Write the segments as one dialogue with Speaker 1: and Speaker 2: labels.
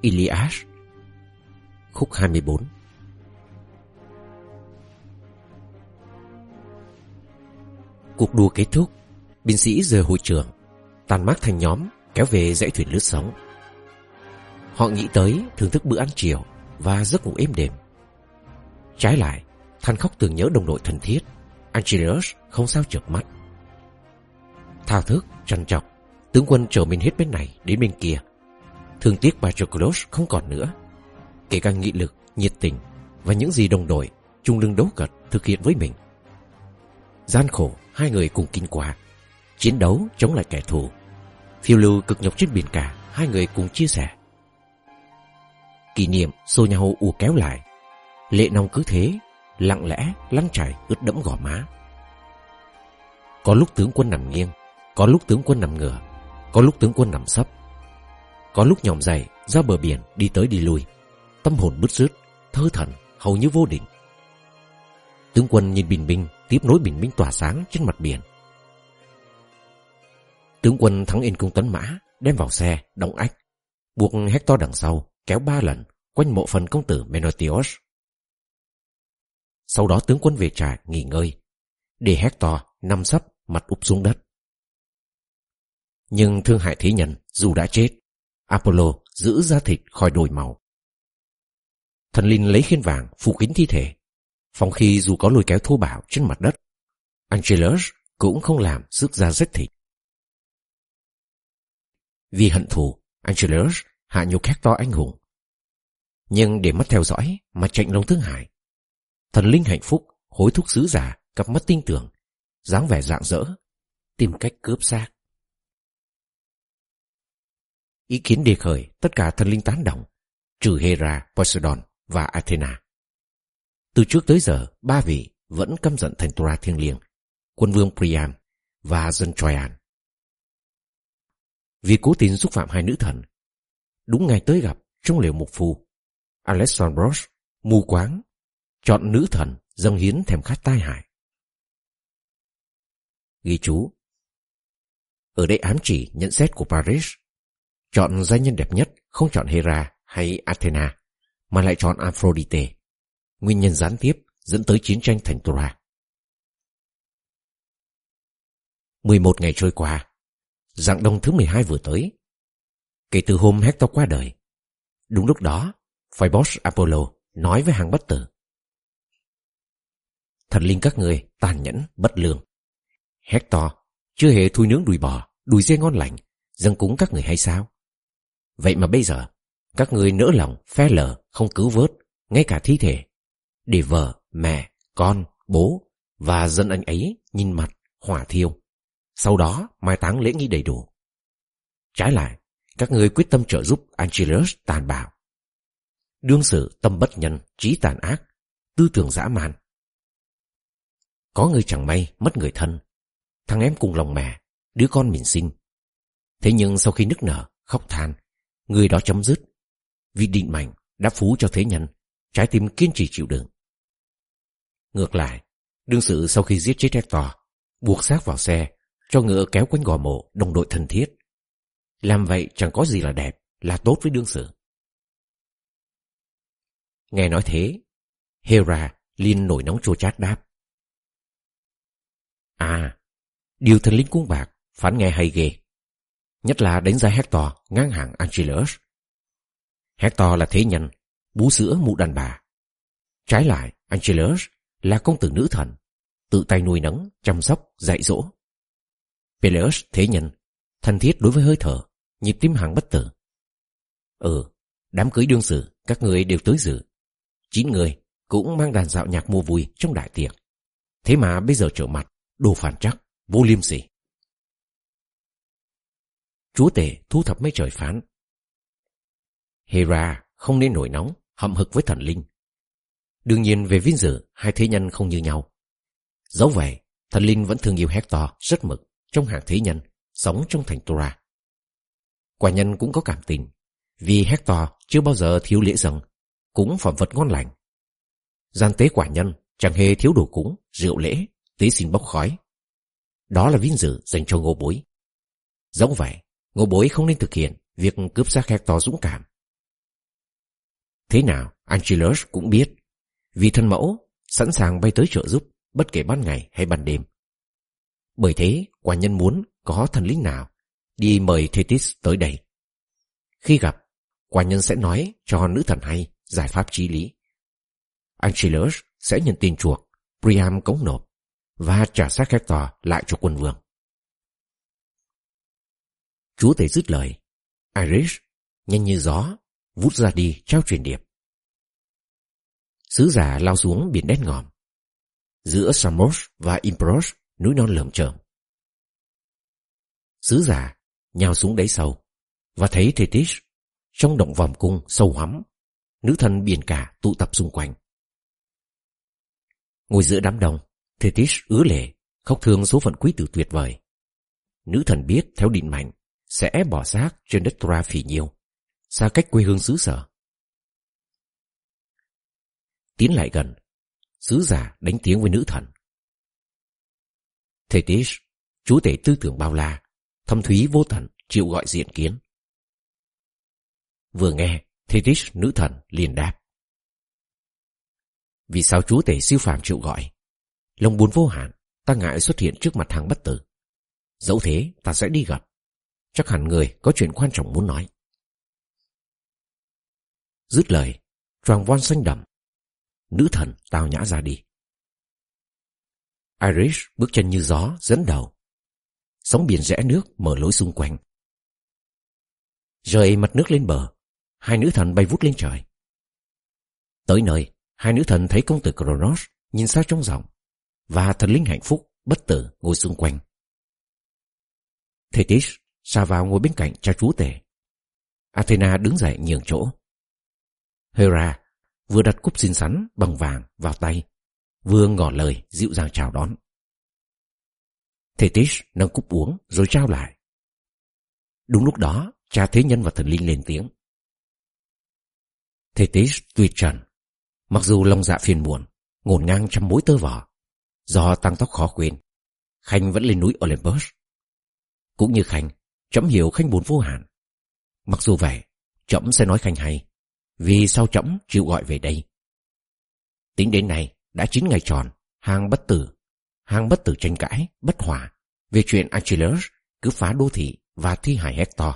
Speaker 1: Iliad Khúc 24 Cuộc đua kết thúc Binh sĩ rời hội trường Tàn mát thành nhóm kéo về dãy thuyền lướt sóng. Họ nghĩ tới thưởng thức bữa ăn chiều Và giấc ngủ êm đềm. Trái lại than khóc tưởng nhớ đồng đội thân thiết Angelus không sao chợp mắt. Thao thức, trăn trọc Tướng quân trở mình hết bên này đến bên kia. Thương tiếc Patroclus không còn nữa. Kể cả nghị lực, nhiệt tình Và những gì đồng đội chung lưng đấu gật thực hiện với mình. Gian khổ hai người cùng kinh qua Chiến đấu chống lại kẻ thù. Phiêu lưu cực nhọc trên biển cả Hai người cùng chia sẻ. Kỷ niệm xô nhau ùa kéo lại. Lệ nong cứ thế Lặng lẽ lăn chảy ướt đẫm gò má. Có lúc tướng quân nằm nghiêng Có lúc tướng quân nằm ngửa Có lúc tướng quân nằm sấp. Có lúc nhòm dậy ra bờ biển đi tới đi lui. Tâm hồn bứt rứt Thơ thần hầu như vô định. Tướng quân nhìn bình binh Tiếp nối bình minh tỏa sáng trên mặt biển. Tướng quân thắng yên cung tấn mã Đem vào xe, đóng ách Buộc Hector đằng sau Kéo ba lần Quanh mộ phần công tử Menotios Sau đó tướng quân về trại nghỉ ngơi Để Hector nằm sấp Mặt úp xuống đất. Nhưng thương hại thế nhân Dù đã chết Apollo giữ da thịt khỏi đổi màu Thần linh lấy khiên vàng, phủ kín thi thể. Phòng khi dù có lôi kéo thô bạo trên mặt đất Angelus cũng không làm sức ra rách thịt. Vì hận thù Angelus hạ nhục Hector anh hùng. Nhưng để mắt theo dõi, Mà chạy lòng thương hại, Thần linh hạnh phúc hối thúc sứ giả Cặp mắt tin tưởng dáng vẻ rạng rỡ, Tìm cách cướp xác. Ý kiến đề khởi tất cả thần linh tán đồng Trừ Hera, Poseidon và Athena từ trước tới giờ, ba vị vẫn căm giận thành Tora thiêng liêng, quân vương Priam và dân Troyan. Vì cố tình xúc phạm hai nữ thần, đúng ngày tới gặp trong liều mục phu, Alexandros mù quáng chọn nữ thần dâng hiến thèm khát tai hại. Ghi chú Ở đây ám chỉ nhận xét của Paris Chọn gia nhân đẹp nhất Không chọn Hera hay Athena Mà lại chọn Aphrodite nguyên nhân gián tiếp dẫn tới chiến tranh thành Tora. 11 ngày trôi qua, dạng đông thứ 12 vừa tới. Kể từ hôm Hector qua đời, đúng lúc đó, Phoebus Apollo nói với hàng bất tử. Thần linh các người tàn nhẫn, bất lương. Hector chưa hề thui nướng đùi bò, đùi dê ngon lành, dâng cúng các người hay sao? Vậy mà bây giờ, các người nỡ lòng, phe lờ, không cứu vớt, ngay cả thi thể để vợ, mẹ, con, bố và dân anh ấy nhìn mặt, hỏa thiêu. Sau đó mai táng lễ nghi đầy đủ. Trái lại, các người quyết tâm trợ giúp Angelus tàn bạo. Đương sự tâm bất nhân, trí tàn ác, tư tưởng dã man. Có người chẳng may mất người thân, thằng em cùng lòng mẹ, đứa con mình sinh. Thế nhưng sau khi nức nở, khóc than, người đó chấm dứt. Vì định mạnh đã phú cho thế nhân, trái tim kiên trì chịu đựng. Ngược lại, đương sự sau khi giết chết Hector, buộc xác vào xe, cho ngựa kéo quanh gò mộ đồng đội thân thiết. Làm vậy chẳng có gì là đẹp, là tốt với đương sự. Nghe nói thế, Hera liên nổi nóng chua chát đáp. À, điều thần linh cuốn bạc phán nghe hay ghê. Nhất là đánh giá Hector ngang hàng Angelus. Hector là thế nhân, bú sữa mụ đàn bà. Trái lại, Angelus là công tử nữ thần, tự tay nuôi nấng, chăm sóc, dạy dỗ. Peleus thế nhân, thân thiết đối với hơi thở, nhịp tim hàng bất tử. Ừ, đám cưới đương sự, các người đều tới dự. Chín người cũng mang đàn dạo nhạc mua vui trong đại tiệc. Thế mà bây giờ trở mặt, đồ phản trắc vô liêm sỉ. Chúa tể thu thập mấy trời phán. Hera không nên nổi nóng, hậm hực với thần linh, Đương nhiên về vinh dự, hai thế nhân không như nhau. Dẫu vậy, thần linh vẫn thương yêu Hector rất mực trong hàng thế nhân, sống trong thành Tora. Quả nhân cũng có cảm tình, vì Hector chưa bao giờ thiếu lễ dâng, cũng phẩm vật ngon lành. Gian tế quả nhân chẳng hề thiếu đồ cúng, rượu lễ, tế xin bốc khói. Đó là vinh dự dành cho ngô bối. Giống vậy, ngô bối không nên thực hiện việc cướp xác Hector dũng cảm. Thế nào, Angelus cũng biết. Vì thân mẫu sẵn sàng bay tới trợ giúp bất kể ban ngày hay ban đêm. Bởi thế, quả nhân muốn có thần linh nào đi mời Thetis tới đây. Khi gặp, quả nhân sẽ nói cho nữ thần hay giải pháp trí lý. Angelus sẽ nhận tiền chuộc, Priam cống nộp và trả xác Hector lại cho quân vương. Chúa tể dứt lời. Iris, nhanh như gió, vút ra đi trao truyền điệp. Sứ giả lao xuống biển đen ngòm. Giữa Samos và Imbros, núi non lởm chởm. Sứ giả nhào xuống đáy sâu và thấy Thetis trong động vòng cung sâu hắm, nữ thần biển cả tụ tập xung quanh. Ngồi giữa đám đông, Thetis ứa lệ, khóc thương số phận quý tử tuyệt vời. Nữ thần biết theo định mạnh sẽ bỏ xác trên đất Tora phỉ nhiêu, xa cách quê hương xứ sở. Tiến lại gần, sứ giả đánh tiếng với nữ thần. Thetis, chúa tể tư tưởng bao la, thâm thúy vô tận, chịu gọi diện kiến. Vừa nghe, Thetis nữ thần liền đáp. Vì sao chúa tể siêu phàm chịu gọi? Lòng buồn vô hạn, ta ngại xuất hiện trước mặt hàng bất tử. Dẫu thế, ta sẽ đi gặp. Chắc hẳn người có chuyện quan trọng muốn nói. Dứt lời, tràng von xanh đậm. Nữ thần tao nhã ra đi. Irish bước chân như gió dẫn đầu. Sóng biển rẽ nước mở lối xung quanh. Rời mặt nước lên bờ, hai nữ thần bay vút lên trời. Tới nơi, hai nữ thần thấy công tử Kronos nhìn xa trong rộng và thần linh hạnh phúc bất tử ngồi xung quanh. Thetis xa vào ngồi bên cạnh cha chúa tể. Athena đứng dậy nhường chỗ. Hera vừa đặt cúp xinh xắn bằng vàng vào tay, vừa ngỏ lời dịu dàng chào đón. Thetis nâng cúp uống rồi trao lại. Đúng lúc đó, cha thế nhân và thần linh lên tiếng. Thetis tuyệt trần, mặc dù lòng dạ phiền muộn, ngổn ngang trăm mối tơ vỏ, do tăng tóc khó quên, Khanh vẫn lên núi Olympus. Cũng như Khanh, Chấm hiểu Khanh buồn vô hạn. Mặc dù vậy, chấm sẽ nói Khanh hay, vì sao chấm chịu gọi về đây. Tính đến nay, đã chín ngày tròn, hàng bất tử, hàng bất tử tranh cãi, bất hòa, về chuyện Achilles cứ phá đô thị và thi hải Hector.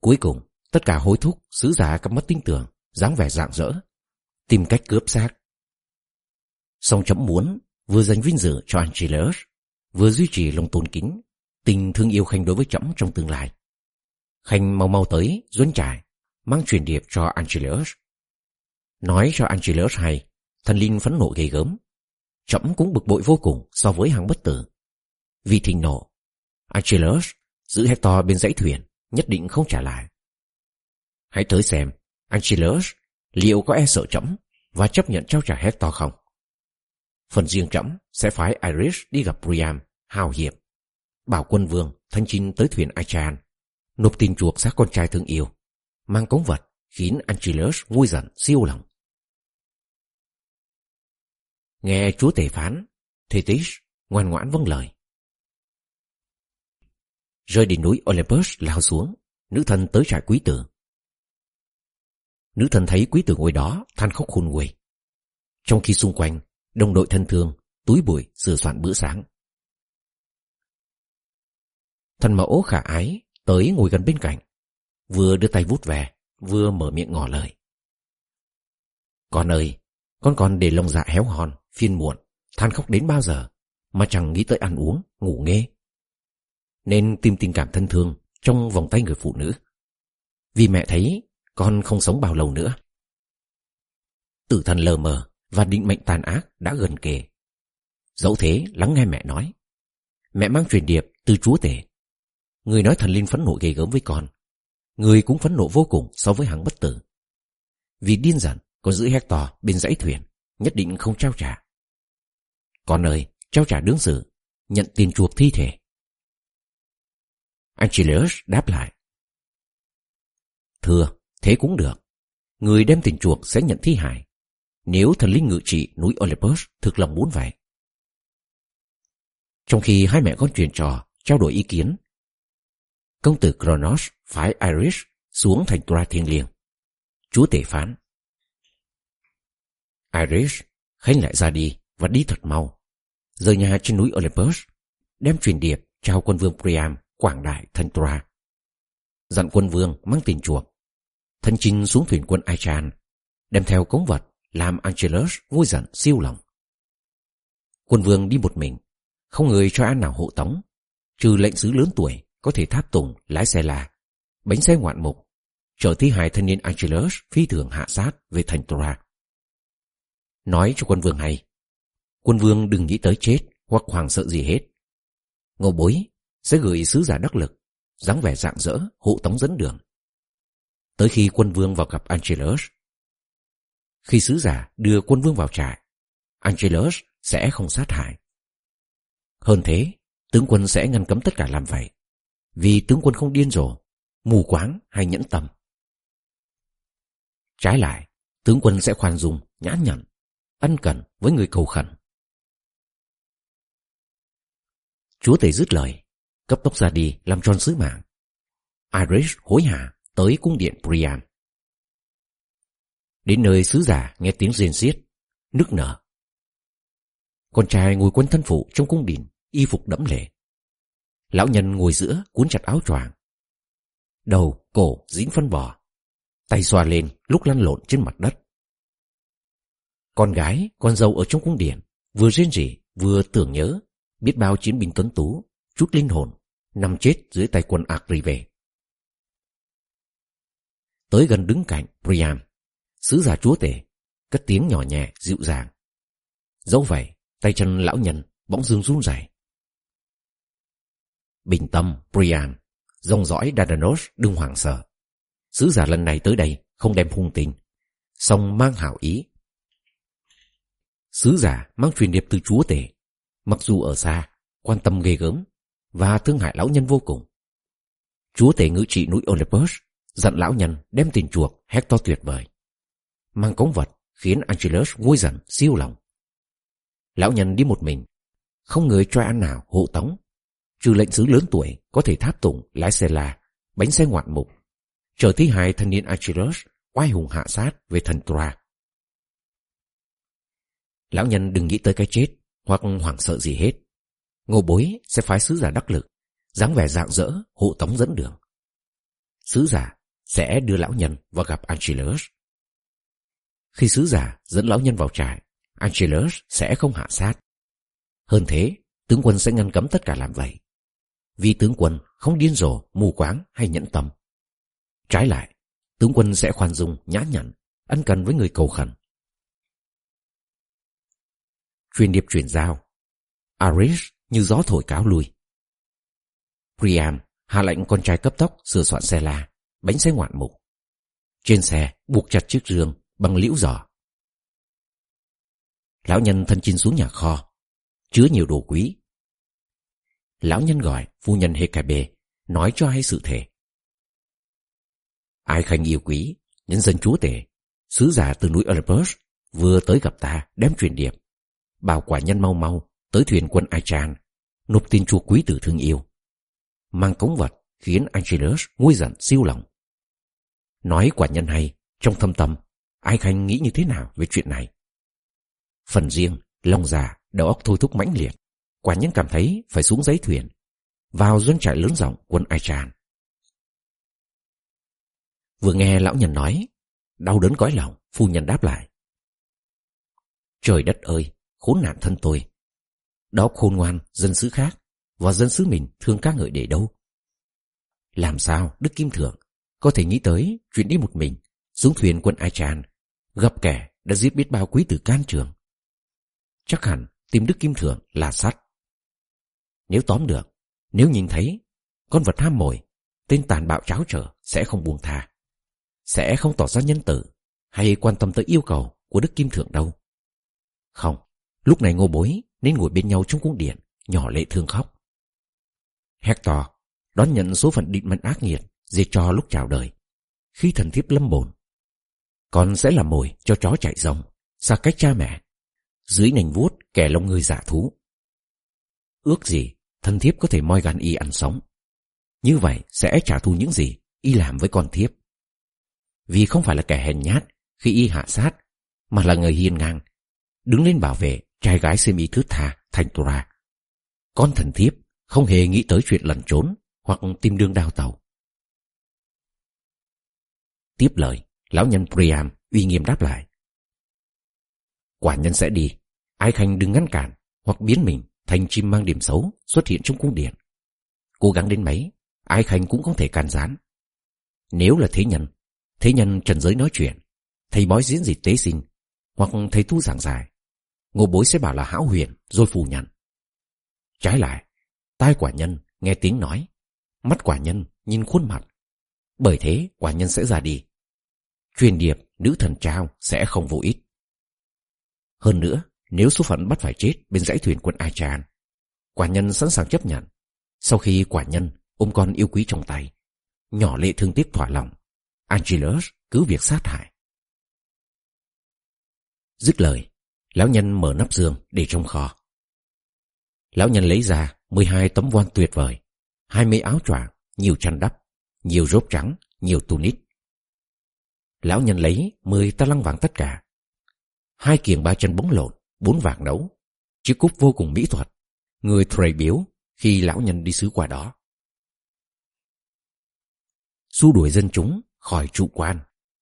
Speaker 1: Cuối cùng, tất cả hối thúc, sứ giả cắm mất tin tưởng, dáng vẻ rạng rỡ, tìm cách cướp xác. Song chấm muốn vừa dành vinh dự cho Achilles, vừa duy trì lòng tôn kính tình thương yêu Khanh đối với trẫm trong tương lai. Khanh mau mau tới, duấn trải, mang truyền điệp cho Angelus. Nói cho Angelus hay, thần linh phẫn nộ gây gớm. Trẫm cũng bực bội vô cùng so với hàng bất tử. Vì thình nộ, Angelus giữ Hector bên dãy thuyền, nhất định không trả lại. Hãy tới xem, Angelus liệu có e sợ trẫm và chấp nhận trao trả Hector không? Phần riêng trẫm sẽ phái Iris đi gặp Priam, hào hiệp bảo quân vương thanh chinh tới thuyền Achan, nộp tiền chuộc xác con trai thương yêu, mang cống vật khiến Angelus vui giận siêu lòng. Nghe chúa tể phán, Thetis ngoan ngoãn vâng lời. Rơi đỉnh núi Olympus lao xuống, nữ thần tới trại quý tử. Nữ thần thấy quý tử ngồi đó than khóc khôn nguôi. Trong khi xung quanh, đồng đội thân thương, túi bụi sửa soạn bữa sáng. Thần mẫu khả ái tới ngồi gần bên cạnh, vừa đưa tay vút về, vừa mở miệng ngỏ lời. Con ơi, con còn để lòng dạ héo hòn, phiên muộn, than khóc đến bao giờ, mà chẳng nghĩ tới ăn uống, ngủ nghe. Nên tìm tình cảm thân thương trong vòng tay người phụ nữ. Vì mẹ thấy con không sống bao lâu nữa. Tử thần lờ mờ và định mệnh tàn ác đã gần kề. Dẫu thế lắng nghe mẹ nói. Mẹ mang truyền điệp từ chúa tể Người nói thần linh phẫn nộ ghê gớm với con. Người cũng phẫn nộ vô cùng so với hàng bất tử. Vì điên dần Con giữ Hector bên dãy thuyền, nhất định không trao trả. Con ơi, trao trả đương sự, nhận tiền chuộc thi thể. Angelus đáp lại. Thưa, thế cũng được. Người đem tiền chuộc sẽ nhận thi hài. Nếu thần linh ngự trị núi Olympus thực lòng muốn vậy. Trong khi hai mẹ con truyền trò trao đổi ý kiến Công tử Kronos phái Iris xuống thành Tura thiêng liêng. Chúa tể phán. Iris khánh lại ra đi và đi thật mau. Rời nhà trên núi Olympus, đem truyền điệp trao quân vương Priam quảng đại thành Tra. Dặn quân vương mang tiền chuộc. Thân chinh xuống thuyền quân Aichan, đem theo cống vật làm Angelus vui giận siêu lòng. Quân vương đi một mình, không người cho an nào hộ tống, trừ lệnh sứ lớn tuổi có thể tháp tùng lái xe là bánh xe ngoạn mục, chở thi hài thanh niên Angelus phi thường hạ sát về thành Tora. Nói cho quân vương hay, quân vương đừng nghĩ tới chết hoặc hoàng sợ gì hết. Ngô bối sẽ gửi sứ giả đắc lực, dáng vẻ dạng dỡ, hộ tống dẫn đường. Tới khi quân vương vào gặp Angelus, khi sứ giả đưa quân vương vào trại, Angelus sẽ không sát hại. Hơn thế, tướng quân sẽ ngăn cấm tất cả làm vậy, vì tướng quân không điên rồ, mù quáng hay nhẫn tâm. Trái lại, tướng quân sẽ khoan dung, nhãn nhẫn, ân cần với người cầu khẩn. Chúa tể dứt lời, cấp tốc ra đi làm tròn sứ mạng. Irish hối hả tới cung điện Priam. Đến nơi sứ giả nghe tiếng rên xiết, nức nở. Con trai ngồi quân thân phụ trong cung điện, y phục đẫm lệ. Lão nhân ngồi giữa cuốn chặt áo choàng. Đầu, cổ dính phân bò. Tay xoa lên lúc lăn lộn trên mặt đất. Con gái, con dâu ở trong cung điện, vừa rên rỉ, vừa tưởng nhớ, biết bao chiến binh tuấn tú, chút linh hồn, nằm chết dưới tay quân Agri về. Tới gần đứng cạnh Priam, sứ giả chúa tể, cất tiếng nhỏ nhẹ, dịu dàng. Dẫu vậy, tay chân lão nhân bỗng dưng run rẩy. Bình tâm, Priam, dòng dõi Dardanos đừng hoảng sợ. Sứ giả lần này tới đây không đem hung tình, song mang hảo ý. Sứ giả mang truyền điệp từ chúa tể, mặc dù ở xa, quan tâm ghê gớm và thương hại lão nhân vô cùng. Chúa tể ngự trị núi Olympus dặn lão nhân đem tiền chuộc Hector tuyệt vời. Mang cống vật khiến Angelus vui dần siêu lòng. Lão nhân đi một mình, không người cho ăn nào hộ tống, trừ lệnh sứ lớn tuổi có thể tháp tùng lái xe la, bánh xe ngoạn mục, chờ thi hài thanh niên Achilles oai hùng hạ sát về thần Troa. Lão nhân đừng nghĩ tới cái chết hoặc hoảng sợ gì hết. Ngô bối sẽ phái sứ giả đắc lực, dáng vẻ dạng dỡ, hộ tống dẫn đường. Sứ giả sẽ đưa lão nhân vào gặp Angelus. Khi sứ giả dẫn lão nhân vào trại, Angelus sẽ không hạ sát. Hơn thế, tướng quân sẽ ngăn cấm tất cả làm vậy. Vì tướng quân không điên rồ, mù quáng hay nhẫn tâm. Trái lại, tướng quân sẽ khoan dung, nhã nhặn, ân cần với người cầu khẩn. Truyền điệp truyền giao. Arish như gió thổi cáo lui. Priam hạ lệnh con trai cấp tốc sửa soạn xe la, bánh xe ngoạn mục. Trên xe buộc chặt chiếc rương bằng liễu giỏ. Lão nhân thân chinh xuống nhà kho, chứa nhiều đồ quý. Lão nhân gọi phu nhân Hekabe nói cho hay sự thể. Ai khanh yêu quý, nhân dân chúa tể, sứ giả từ núi Olympus vừa tới gặp ta đem truyền điệp. Bảo quả nhân mau mau tới thuyền quân Achan nộp tin chùa quý tử thương yêu. Mang cống vật khiến Angelus nguôi giận siêu lòng. Nói quả nhân hay, trong thâm tâm, ai khanh nghĩ như thế nào về chuyện này? Phần riêng, lòng già, đầu óc thôi thúc mãnh liệt. Quả nhiên cảm thấy phải xuống giấy thuyền, vào doanh trại lớn rộng quân Ai Tràn. Vừa nghe lão nhân nói, đau đớn cõi lòng, phu nhân đáp lại. Trời đất ơi, khốn nạn thân tôi. Đó khôn ngoan, dân xứ khác, và dân xứ mình thương các ngợi để đâu. Làm sao Đức Kim Thượng có thể nghĩ tới chuyện đi một mình xuống thuyền quân Ai Tràn gặp kẻ đã giết biết bao quý tử can trường. Chắc hẳn tìm Đức Kim Thượng là sắt. Nếu tóm được, nếu nhìn thấy, con vật ham mồi, tên tàn bạo cháo trở sẽ không buông tha. Sẽ không tỏ ra nhân tử hay quan tâm tới yêu cầu của Đức Kim Thượng đâu. Không, lúc này ngô bối nên ngồi bên nhau trong cung điện, nhỏ lệ thương khóc. Hector đón nhận số phận định mệnh ác nghiệt dê cho lúc chào đời. Khi thần thiếp lâm bồn, con sẽ là mồi cho chó chạy rồng, xa cách cha mẹ, dưới nành vuốt kẻ lông người giả thú. Ước gì thân thiếp có thể moi gan y ăn sống. Như vậy sẽ trả thù những gì y làm với con thiếp. vì không phải là kẻ hèn nhát khi y hạ sát, mà là người hiên ngang, đứng lên bảo vệ trai gái xin y thứ tha thành Tora. Con thần thiếp không hề nghĩ tới chuyện lẩn trốn hoặc tìm đường đào tàu. Tiếp lời, lão nhân Priam uy nghiêm đáp lại. Quả nhân sẽ đi, ai khanh đừng ngăn cản hoặc biến mình thành chim mang điểm xấu xuất hiện trong cung điện. Cố gắng đến mấy, ai khanh cũng không thể can gián. Nếu là thế nhân, thế nhân trần giới nói chuyện, thầy bói diễn dịch tế sinh, hoặc thầy tu giảng giải, ngô bối sẽ bảo là hão huyền rồi phủ nhận. Trái lại, tai quả nhân nghe tiếng nói, mắt quả nhân nhìn khuôn mặt. Bởi thế quả nhân sẽ ra đi. Truyền điệp nữ thần trao sẽ không vô ích. Hơn nữa, nếu số phận bắt phải chết bên dãy thuyền quân Ai Chan, quả nhân sẵn sàng chấp nhận. Sau khi quả nhân ôm con yêu quý trong tay, nhỏ lệ thương tiếc thỏa lòng, Angelus cứ việc sát hại. Dứt lời, lão nhân mở nắp giường để trong kho. Lão nhân lấy ra 12 tấm voan tuyệt vời, hai mươi áo choàng, nhiều chăn đắp, nhiều rốt trắng, nhiều tunic. Lão nhân lấy 10 ta lăng vàng tất cả. Hai kiềng ba chân bóng lộn, bốn vàng nấu, chiếc cúp vô cùng mỹ thuật, người thầy biếu khi lão nhân đi xứ qua đó. Xua đuổi dân chúng khỏi trụ quan,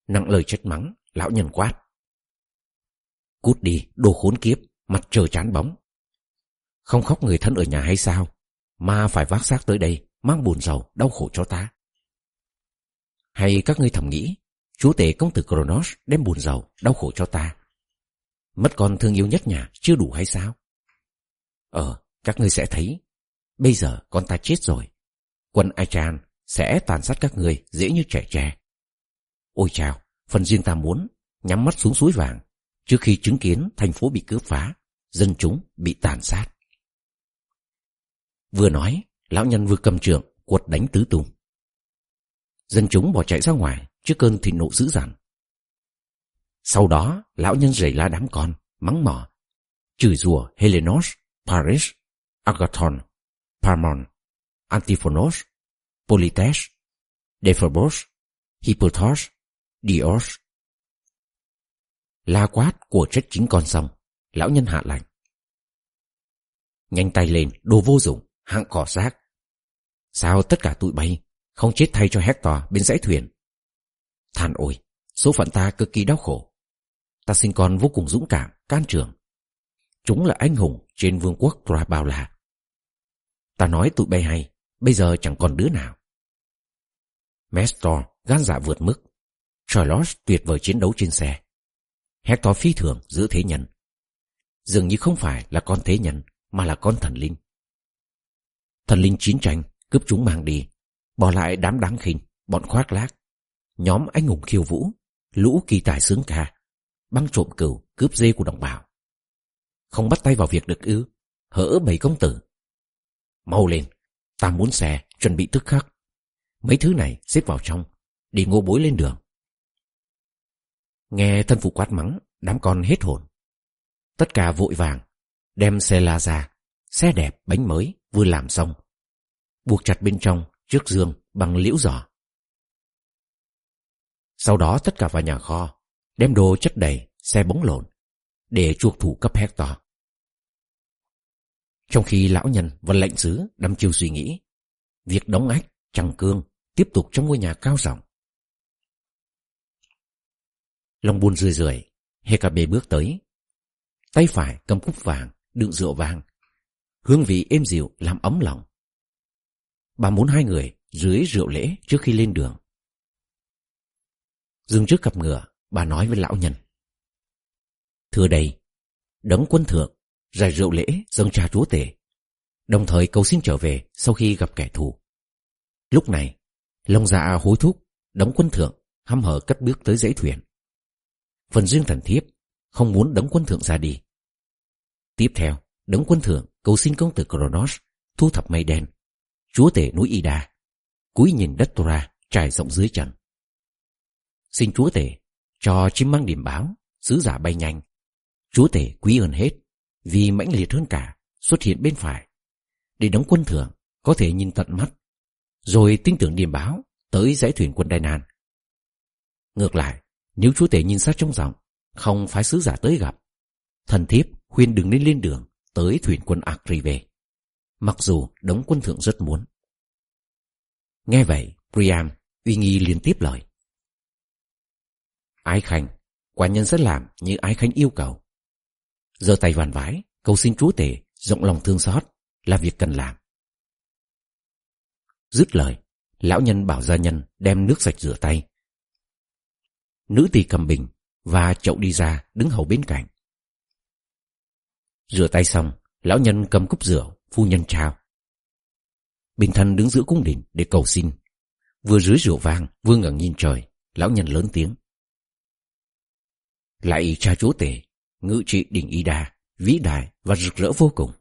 Speaker 1: nặng lời chất mắng, lão nhân quát. Cút đi, đồ khốn kiếp, mặt trời chán bóng. Không khóc người thân ở nhà hay sao, mà phải vác xác tới đây, mang buồn giàu đau khổ cho ta. Hay các ngươi thầm nghĩ, chúa tể công tử Kronos đem buồn giàu đau khổ cho ta. Mất con thương yêu nhất nhà chưa đủ hay sao? Ờ, các ngươi sẽ thấy, bây giờ con ta chết rồi. Quân Achan sẽ tàn sát các ngươi dễ như trẻ tre. Ôi chào, phần riêng ta muốn nhắm mắt xuống suối vàng trước khi chứng kiến thành phố bị cướp phá, dân chúng bị tàn sát. Vừa nói, lão nhân vừa cầm trượng quật đánh tứ tung. Dân chúng bỏ chạy ra ngoài trước cơn thịnh nộ dữ dằn. Sau đó, lão nhân rầy la đám con, mắng mỏ, chửi rủa Helenos, Paris, Agathon, Parmon, Antiphonos, Polites, Dephobos, Hippothos, Dios. La quát của trách chính con xong, lão nhân hạ lạnh. Nhanh tay lên, đồ vô dụng, hạng cỏ rác. Sao tất cả tụi bay không chết thay cho Hector bên dãy thuyền? Than ôi, số phận ta cực kỳ đau khổ. Ta sinh con vô cùng dũng cảm, can trường. Chúng là anh hùng trên vương quốc Tra bao la. Ta nói tụi bay hay, bây giờ chẳng còn đứa nào. Mestor gan dạ vượt mức. Charlotte tuyệt vời chiến đấu trên xe. Hector phi thường giữ thế nhân. Dường như không phải là con thế nhân, mà là con thần linh. Thần linh chiến tranh cướp chúng mang đi, bỏ lại đám đáng khinh, bọn khoác lác, nhóm anh hùng khiêu vũ, lũ kỳ tài sướng ca, băng trộm cừu, cướp dê của đồng bào. Không bắt tay vào việc được ư, hỡ bảy công tử. Mau lên, ta muốn xe, chuẩn bị tức khắc. Mấy thứ này xếp vào trong, đi ngô bối lên đường. Nghe thân phụ quát mắng, đám con hết hồn. Tất cả vội vàng, đem xe la ra, xe đẹp, bánh mới, vừa làm xong. Buộc chặt bên trong, trước giường, bằng liễu giỏ. Sau đó tất cả vào nhà kho, đem đồ chất đầy, xe bóng lộn, để chuộc thủ cấp Hector. Trong khi lão nhân và lệnh sứ đâm chiêu suy nghĩ, việc đóng ách, chẳng cương tiếp tục trong ngôi nhà cao rộng. Lòng buồn rười rượi, Hecabe bước tới. Tay phải cầm cúp vàng, đựng rượu vàng. Hương vị êm dịu làm ấm lòng. Bà muốn hai người dưới rượu lễ trước khi lên đường. Dừng trước cặp ngựa, bà nói với lão nhân. Thưa đây, đấng quân thượng, giải rượu lễ dâng cha chúa tể, đồng thời cầu xin trở về sau khi gặp kẻ thù. Lúc này, Long già hối thúc, đóng quân thượng, hăm hở cất bước tới dãy thuyền. Phần riêng thần thiếp, không muốn đóng quân thượng ra đi. Tiếp theo, đóng quân thượng cầu xin công tử Kronos thu thập mây đen, chúa tể núi Ida, cúi nhìn đất Tora trải rộng dưới trần. Xin chúa tể cho chim mang điểm báo, sứ giả bay nhanh. Chúa tể quý ơn hết, vì mãnh liệt hơn cả xuất hiện bên phải, để đóng quân thượng có thể nhìn tận mắt rồi tin tưởng điểm báo tới dãy thuyền quân Đài Nàn. Ngược lại, nếu chúa tể nhìn sát trong giọng, không phái sứ giả tới gặp, thần thiếp khuyên đừng nên lên đường tới thuyền quân Akri về. Mặc dù đống quân thượng rất muốn. Nghe vậy, Priam uy nghi liên tiếp lời. Ái Khanh, quả nhân sẽ làm như Ái Khanh yêu cầu. giơ tay vàn vái, cầu xin chúa tể, rộng lòng thương xót, là việc cần làm. Dứt lời, lão nhân bảo gia nhân đem nước sạch rửa tay. Nữ tỳ cầm bình và chậu đi ra đứng hầu bên cạnh. Rửa tay xong, lão nhân cầm cúp rượu, phu nhân trao. Bình thân đứng giữa cung đình để cầu xin. Vừa dưới rượu vang, vừa ngẩng nhìn trời, lão nhân lớn tiếng. Lại cha chúa tể, ngự trị đỉnh Y Đà, vĩ đại và rực rỡ vô cùng.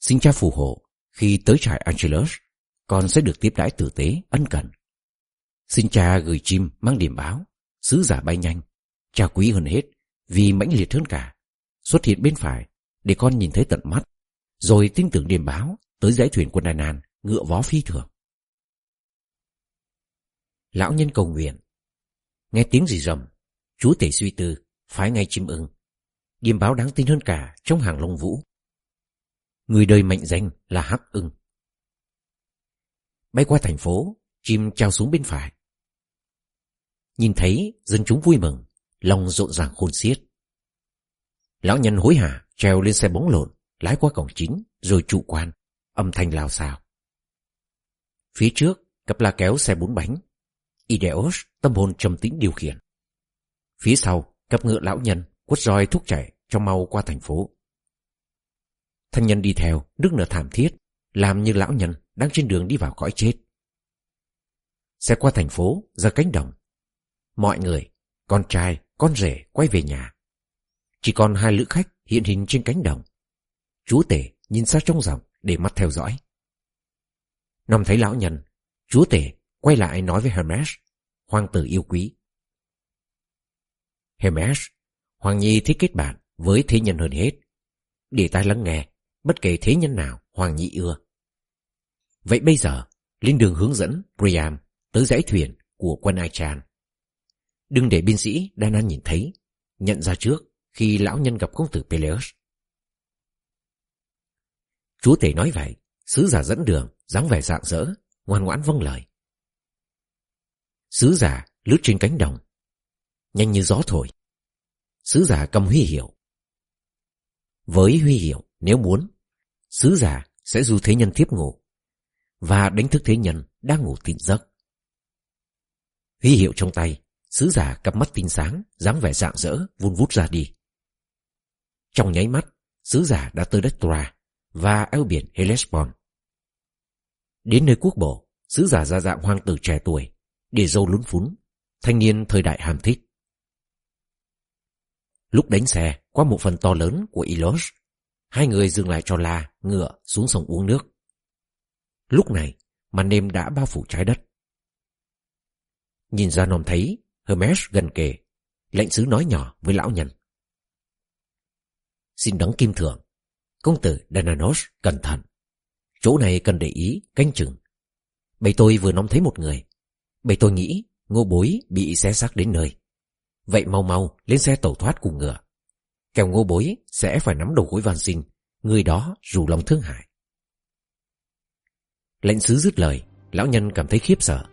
Speaker 1: Xin cha phù hộ, khi tới trại Angelus, con sẽ được tiếp đãi tử tế, ân cần. Xin cha gửi chim mang điểm báo, sứ giả bay nhanh, cha quý hơn hết, vì mãnh liệt hơn cả. Xuất hiện bên phải, để con nhìn thấy tận mắt, rồi tin tưởng điểm báo tới dãy thuyền quân Đài Nàn, ngựa vó phi thường. Lão nhân cầu nguyện, nghe tiếng gì rầm, chúa tể suy tư, phái ngay chim ưng. Điềm báo đáng tin hơn cả trong hàng lông vũ. Người đời mệnh danh là Hắc ưng. Bay qua thành phố, chim trao xuống bên phải. Nhìn thấy dân chúng vui mừng, lòng rộn ràng khôn xiết. Lão nhân hối hả treo lên xe bóng lộn, lái qua cổng chính, rồi trụ quan, âm thanh lao xào. Phía trước, cặp la kéo xe bốn bánh. Ideos tâm hồn trầm tĩnh điều khiển. Phía sau, cặp ngựa lão nhân quất roi thúc chạy cho mau qua thành phố. Thanh nhân đi theo, nước nở thảm thiết, làm như lão nhân đang trên đường đi vào cõi chết. Xe qua thành phố, ra cánh đồng. Mọi người, con trai, con rể quay về nhà. Chỉ còn hai lữ khách hiện hình trên cánh đồng. Chúa tể nhìn xa trong dòng để mắt theo dõi. Năm thấy lão nhân, chúa tể quay lại nói với Hermes, hoàng tử yêu quý. Hermes, Hoàng Nhi thích kết bạn với thế nhân hơn hết. Để tai lắng nghe, bất kể thế nhân nào Hoàng Nhi ưa. Vậy bây giờ, lên đường hướng dẫn Priam tới dãy thuyền của quân Aichan. Đừng để binh sĩ Dana nhìn thấy, nhận ra trước khi lão nhân gặp công tử Peleus. Chúa tể nói vậy, sứ giả dẫn đường, dáng vẻ rạng rỡ, ngoan ngoãn vâng lời. Sứ giả lướt trên cánh đồng, nhanh như gió thổi. Sứ giả cầm huy hiệu. Với huy hiệu, nếu muốn, sứ giả sẽ du thế nhân thiếp ngủ và đánh thức thế nhân đang ngủ tỉnh giấc. Huy hiệu trong tay, sứ giả cặp mắt tinh sáng, dáng vẻ rạng rỡ, vun vút ra đi. Trong nháy mắt, sứ giả đã tới đất Troa và eo biển Hellespont. Đến nơi quốc bộ, sứ giả ra dạng hoàng tử trẻ tuổi, để dâu lún phún, thanh niên thời đại hàm thích. Lúc đánh xe qua một phần to lớn của Ilos, hai người dừng lại cho la, ngựa xuống sông uống nước. Lúc này, màn đêm đã bao phủ trái đất. Nhìn ra nòm thấy, Hermes gần kề, lệnh sứ nói nhỏ với lão nhân. Xin đấng kim thượng, Công tử Dananos cẩn thận. Chỗ này cần để ý, canh chừng. Bầy tôi vừa nóng thấy một người. Bầy tôi nghĩ ngô bối bị xé xác đến nơi. Vậy mau mau lên xe tẩu thoát cùng ngựa. Kèo ngô bối sẽ phải nắm đầu gối van xin. Người đó rủ lòng thương hại. Lệnh sứ dứt lời, lão nhân cảm thấy khiếp sợ.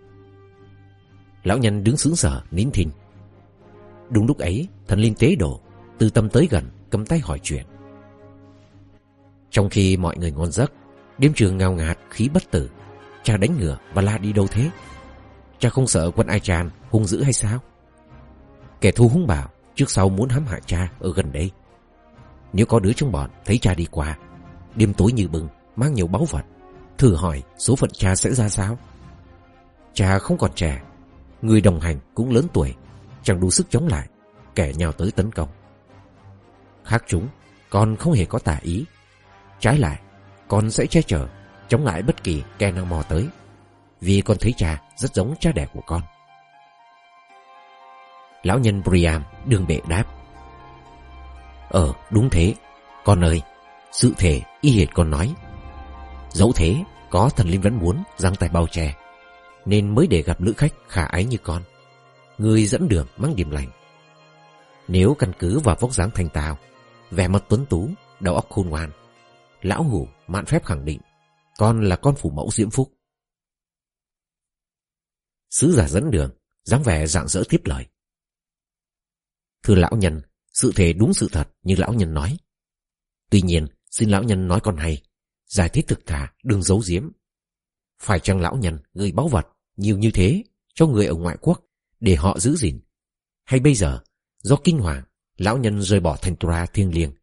Speaker 1: Lão nhân đứng sướng sở, nín thinh. Đúng lúc ấy, thần linh tế độ, từ tâm tới gần, cầm tay hỏi chuyện. Trong khi mọi người ngon giấc, đêm trường ngào ngạt, khí bất tử, cha đánh ngựa và la đi đâu thế? Cha không sợ quân Ai tràn hung dữ hay sao? Kẻ thù hung bảo trước sau muốn hãm hại cha ở gần đây. Nếu có đứa trong bọn thấy cha đi qua, đêm tối như bừng, mang nhiều báu vật, thử hỏi số phận cha sẽ ra sao? Cha không còn trẻ, người đồng hành cũng lớn tuổi, chẳng đủ sức chống lại, kẻ nhào tới tấn công. Khác chúng, con không hề có tà ý. Trái lại, con sẽ che chở, chống lại bất kỳ kẻ nào mò tới. Vì con thấy cha rất giống cha đẻ của con. Lão nhân Briam đương bệ đáp. Ờ, đúng thế. Con ơi, sự thể y hệt con nói. Dẫu thế, có thần linh vẫn muốn giang tay bao che, nên mới để gặp lữ khách khả ái như con. Người dẫn đường mang điểm lành Nếu căn cứ vào vóc dáng thanh tao Vẻ mặt tuấn tú Đầu óc khôn ngoan Lão hủ mạn phép khẳng định Con là con phủ mẫu diễm phúc Sứ giả dẫn đường dáng vẻ dạng dỡ tiếp lời Thưa lão nhân, Sự thể đúng sự thật như lão nhân nói. Tuy nhiên, xin lão nhân nói con hay, Giải thích thực thà, đừng giấu giếm. Phải chăng lão nhân gửi báu vật, Nhiều như thế, cho người ở ngoại quốc, Để họ giữ gìn? Hay bây giờ, do kinh hoàng, Lão nhân rời bỏ thành tra thiêng liêng,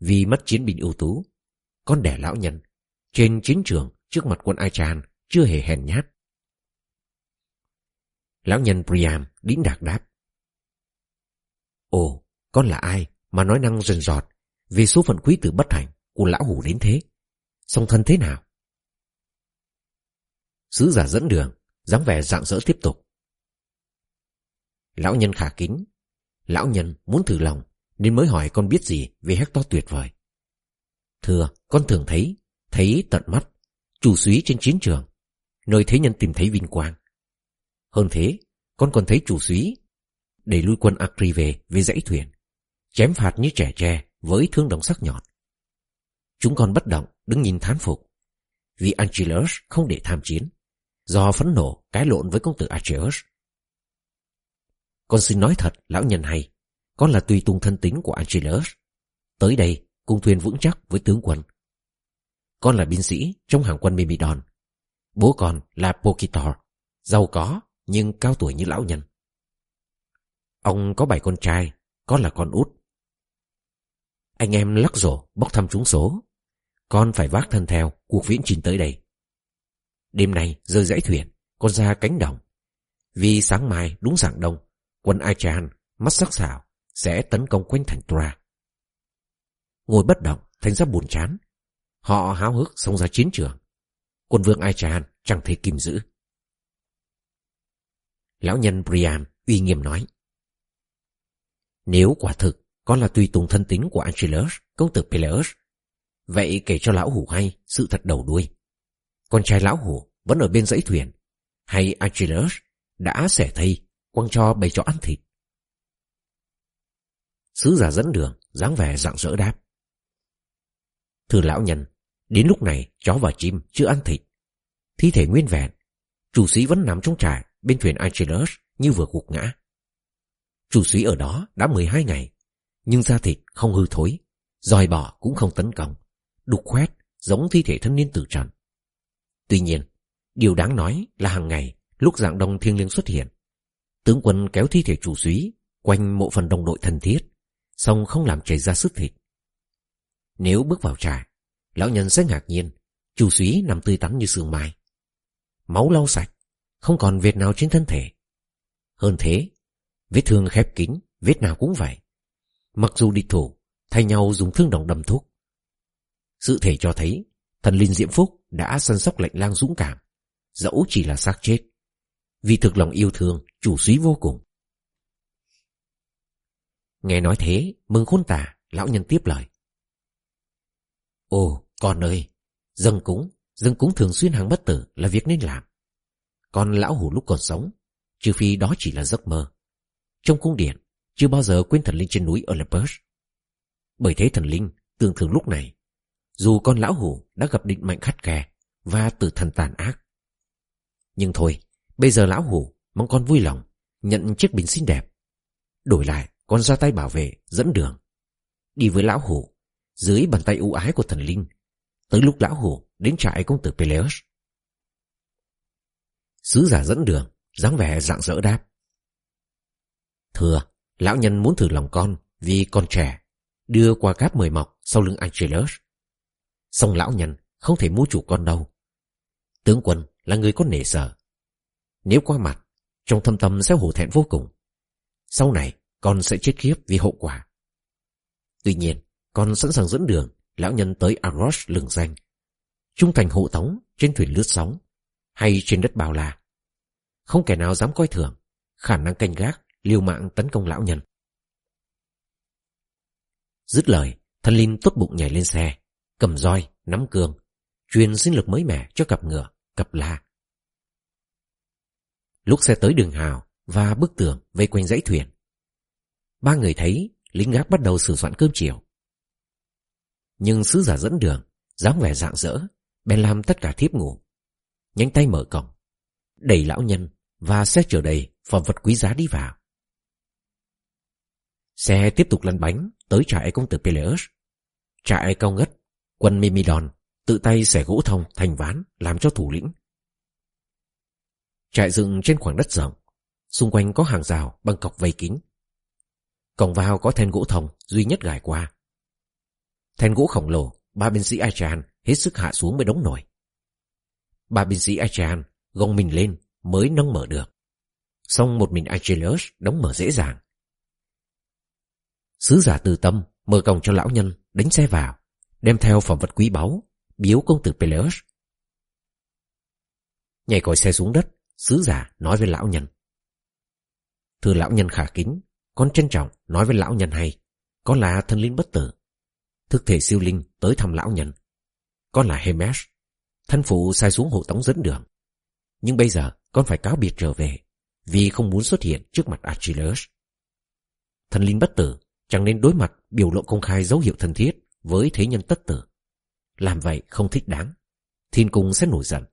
Speaker 1: Vì mất chiến binh ưu tú? Con đẻ lão nhân, Trên chiến trường, trước mặt quân Ai Chan Chưa hề hèn nhát. Lão nhân Priam đĩnh đạc đáp. Ồ, con là ai mà nói năng rần rọt? Vì số phận quý tử bất thành của lão hủ đến thế. Song thân thế nào? Sứ giả dẫn đường dáng vẻ dạng dỡ tiếp tục. Lão nhân khả kính. Lão nhân muốn thử lòng Nên mới hỏi con biết gì về Hector tuyệt vời. Thưa con thường thấy Thấy tận mắt Chủ suý trên chiến trường Nơi thế nhân tìm thấy vinh quang. Hơn thế con còn thấy chủ suý để lui quân Akri về với dãy thuyền Chém phạt như trẻ tre Với thương đồng sắc nhọn. Chúng con bất động đứng nhìn thán phục. Vì Angelus không để tham chiến Do phấn nổ, cái lộn với công tử Acheus. Con xin nói thật lão nhân hay Con là tùy tùng thân tính của Angelus Tới đây cùng thuyền vững chắc với tướng quân. Con là binh sĩ trong hàng quân Mimidon Bố con là Pokitor Giàu có nhưng cao tuổi như lão nhân. Ông có bảy con trai Con là con út Anh em lắc rổ bốc thăm trúng số con phải vác thân theo cuộc viễn trình tới đây. Đêm nay rơi dãy thuyền, con ra cánh đồng. Vì sáng mai đúng dạng đông, quân Aichan, mắt sắc sảo, sẽ tấn công quanh thành Tra. Ngồi bất động, thành ra buồn chán. Họ háo hức xông ra chiến trường. Quân vương Aichan chẳng thể kìm giữ. Lão nhân Priam uy nghiêm nói. Nếu quả thực con là tùy tùng thân tính của Angelus, công tử Peleus, Vậy kể cho lão hủ hay sự thật đầu đuôi. Con trai lão hủ vẫn ở bên dãy thuyền. Hay Achilles đã xẻ thây, quăng cho bầy chó ăn thịt. Sứ giả dẫn đường, dáng vẻ rạng rỡ đáp. Thưa lão nhân, đến lúc này chó và chim chưa ăn thịt. Thi thể nguyên vẹn, chủ sĩ vẫn nằm trong trại bên thuyền Achilles như vừa gục ngã. Chủ sĩ ở đó đã 12 ngày, nhưng da thịt không hư thối, dòi bỏ cũng không tấn công đục khoét giống thi thể thân niên tử trần. Tuy nhiên, điều đáng nói là hàng ngày lúc dạng đông thiêng liêng xuất hiện, tướng quân kéo thi thể chủ sĩ quanh mộ phần đồng đội thân thiết, song không làm chảy ra sức thịt. Nếu bước vào trại, lão nhân sẽ ngạc nhiên, chủ sĩ nằm tươi tắn như sương mai. Máu lau sạch, không còn vệt nào trên thân thể. Hơn thế, vết thương khép kín, vết nào cũng vậy. Mặc dù địch thủ, thay nhau dùng thương đồng đâm thuốc, sự thể cho thấy thần linh Diễm Phúc đã săn sóc lệnh lang dũng cảm, dẫu chỉ là xác chết. Vì thực lòng yêu thương, chủ suý vô cùng. Nghe nói thế, mừng khôn tả, lão nhân tiếp lời. Ồ, con ơi, dâng cúng, dâng cúng thường xuyên hàng bất tử là việc nên làm. Con lão hủ lúc còn sống, trừ phi đó chỉ là giấc mơ. Trong cung điện, chưa bao giờ quên thần linh trên núi Olympus. Bởi thế thần linh, tương thường lúc này, dù con lão hủ đã gặp định mệnh khắt kè và tử thần tàn ác. Nhưng thôi, bây giờ lão hủ mong con vui lòng nhận chiếc bình xinh đẹp. Đổi lại, con ra tay bảo vệ, dẫn đường. Đi với lão hủ, dưới bàn tay ưu ái của thần linh, tới lúc lão hủ đến trại công tử Peleus. Sứ giả dẫn đường, dáng vẻ rạng rỡ đáp thừa, lão nhân muốn thử lòng con vì con trẻ, đưa qua cáp mời mọc sau lưng Angelus. Song lão nhân không thể mua chủ con đâu. Tướng quân là người có nể sợ. Nếu qua mặt, trong thâm tâm sẽ hổ thẹn vô cùng. Sau này, con sẽ chết khiếp vì hậu quả. Tuy nhiên, con sẵn sàng dẫn đường lão nhân tới Aros lừng danh. Trung thành hộ tống trên thuyền lướt sóng hay trên đất bao la. Không kẻ nào dám coi thường khả năng canh gác liều mạng tấn công lão nhân. Dứt lời, thân linh tốt bụng nhảy lên xe cầm roi, nắm cương, truyền sinh lực mới mẻ cho cặp ngựa, cặp la. Lúc xe tới đường hào và bức tường vây quanh dãy thuyền. Ba người thấy lính gác bắt đầu sửa soạn cơm chiều. Nhưng sứ giả dẫn đường, dáng vẻ rạng rỡ, bèn làm tất cả thiếp ngủ. Nhanh tay mở cổng, đẩy lão nhân và xe chở đầy phẩm vật quý giá đi vào. Xe tiếp tục lăn bánh tới trại công tử Peleus. Trại cao ngất, quân Mimidon tự tay xẻ gỗ thông thành ván làm cho thủ lĩnh. Trại dựng trên khoảng đất rộng, xung quanh có hàng rào bằng cọc vây kín. Cổng vào có then gỗ thông duy nhất gài qua. Then gỗ khổng lồ, ba binh sĩ Achan hết sức hạ xuống mới đóng nổi. Ba binh sĩ Achan gồng mình lên mới nâng mở được. Xong một mình Achilles đóng mở dễ dàng. Sứ giả từ tâm mở cổng cho lão nhân đánh xe vào, đem theo phẩm vật quý báu, biếu công tử Peleus. Nhảy còi xe xuống đất, sứ giả nói với lão nhân. Thưa lão nhân khả kính, con trân trọng nói với lão nhân hay, con là thân linh bất tử. Thức thể siêu linh tới thăm lão nhân. Con là Hermes, thân phụ sai xuống hộ tống dẫn đường. Nhưng bây giờ con phải cáo biệt trở về, vì không muốn xuất hiện trước mặt Achilles. Thần linh bất tử chẳng nên đối mặt biểu lộ công khai dấu hiệu thân thiết với thế nhân tất tử. Làm vậy không thích đáng, thiên cung sẽ nổi giận.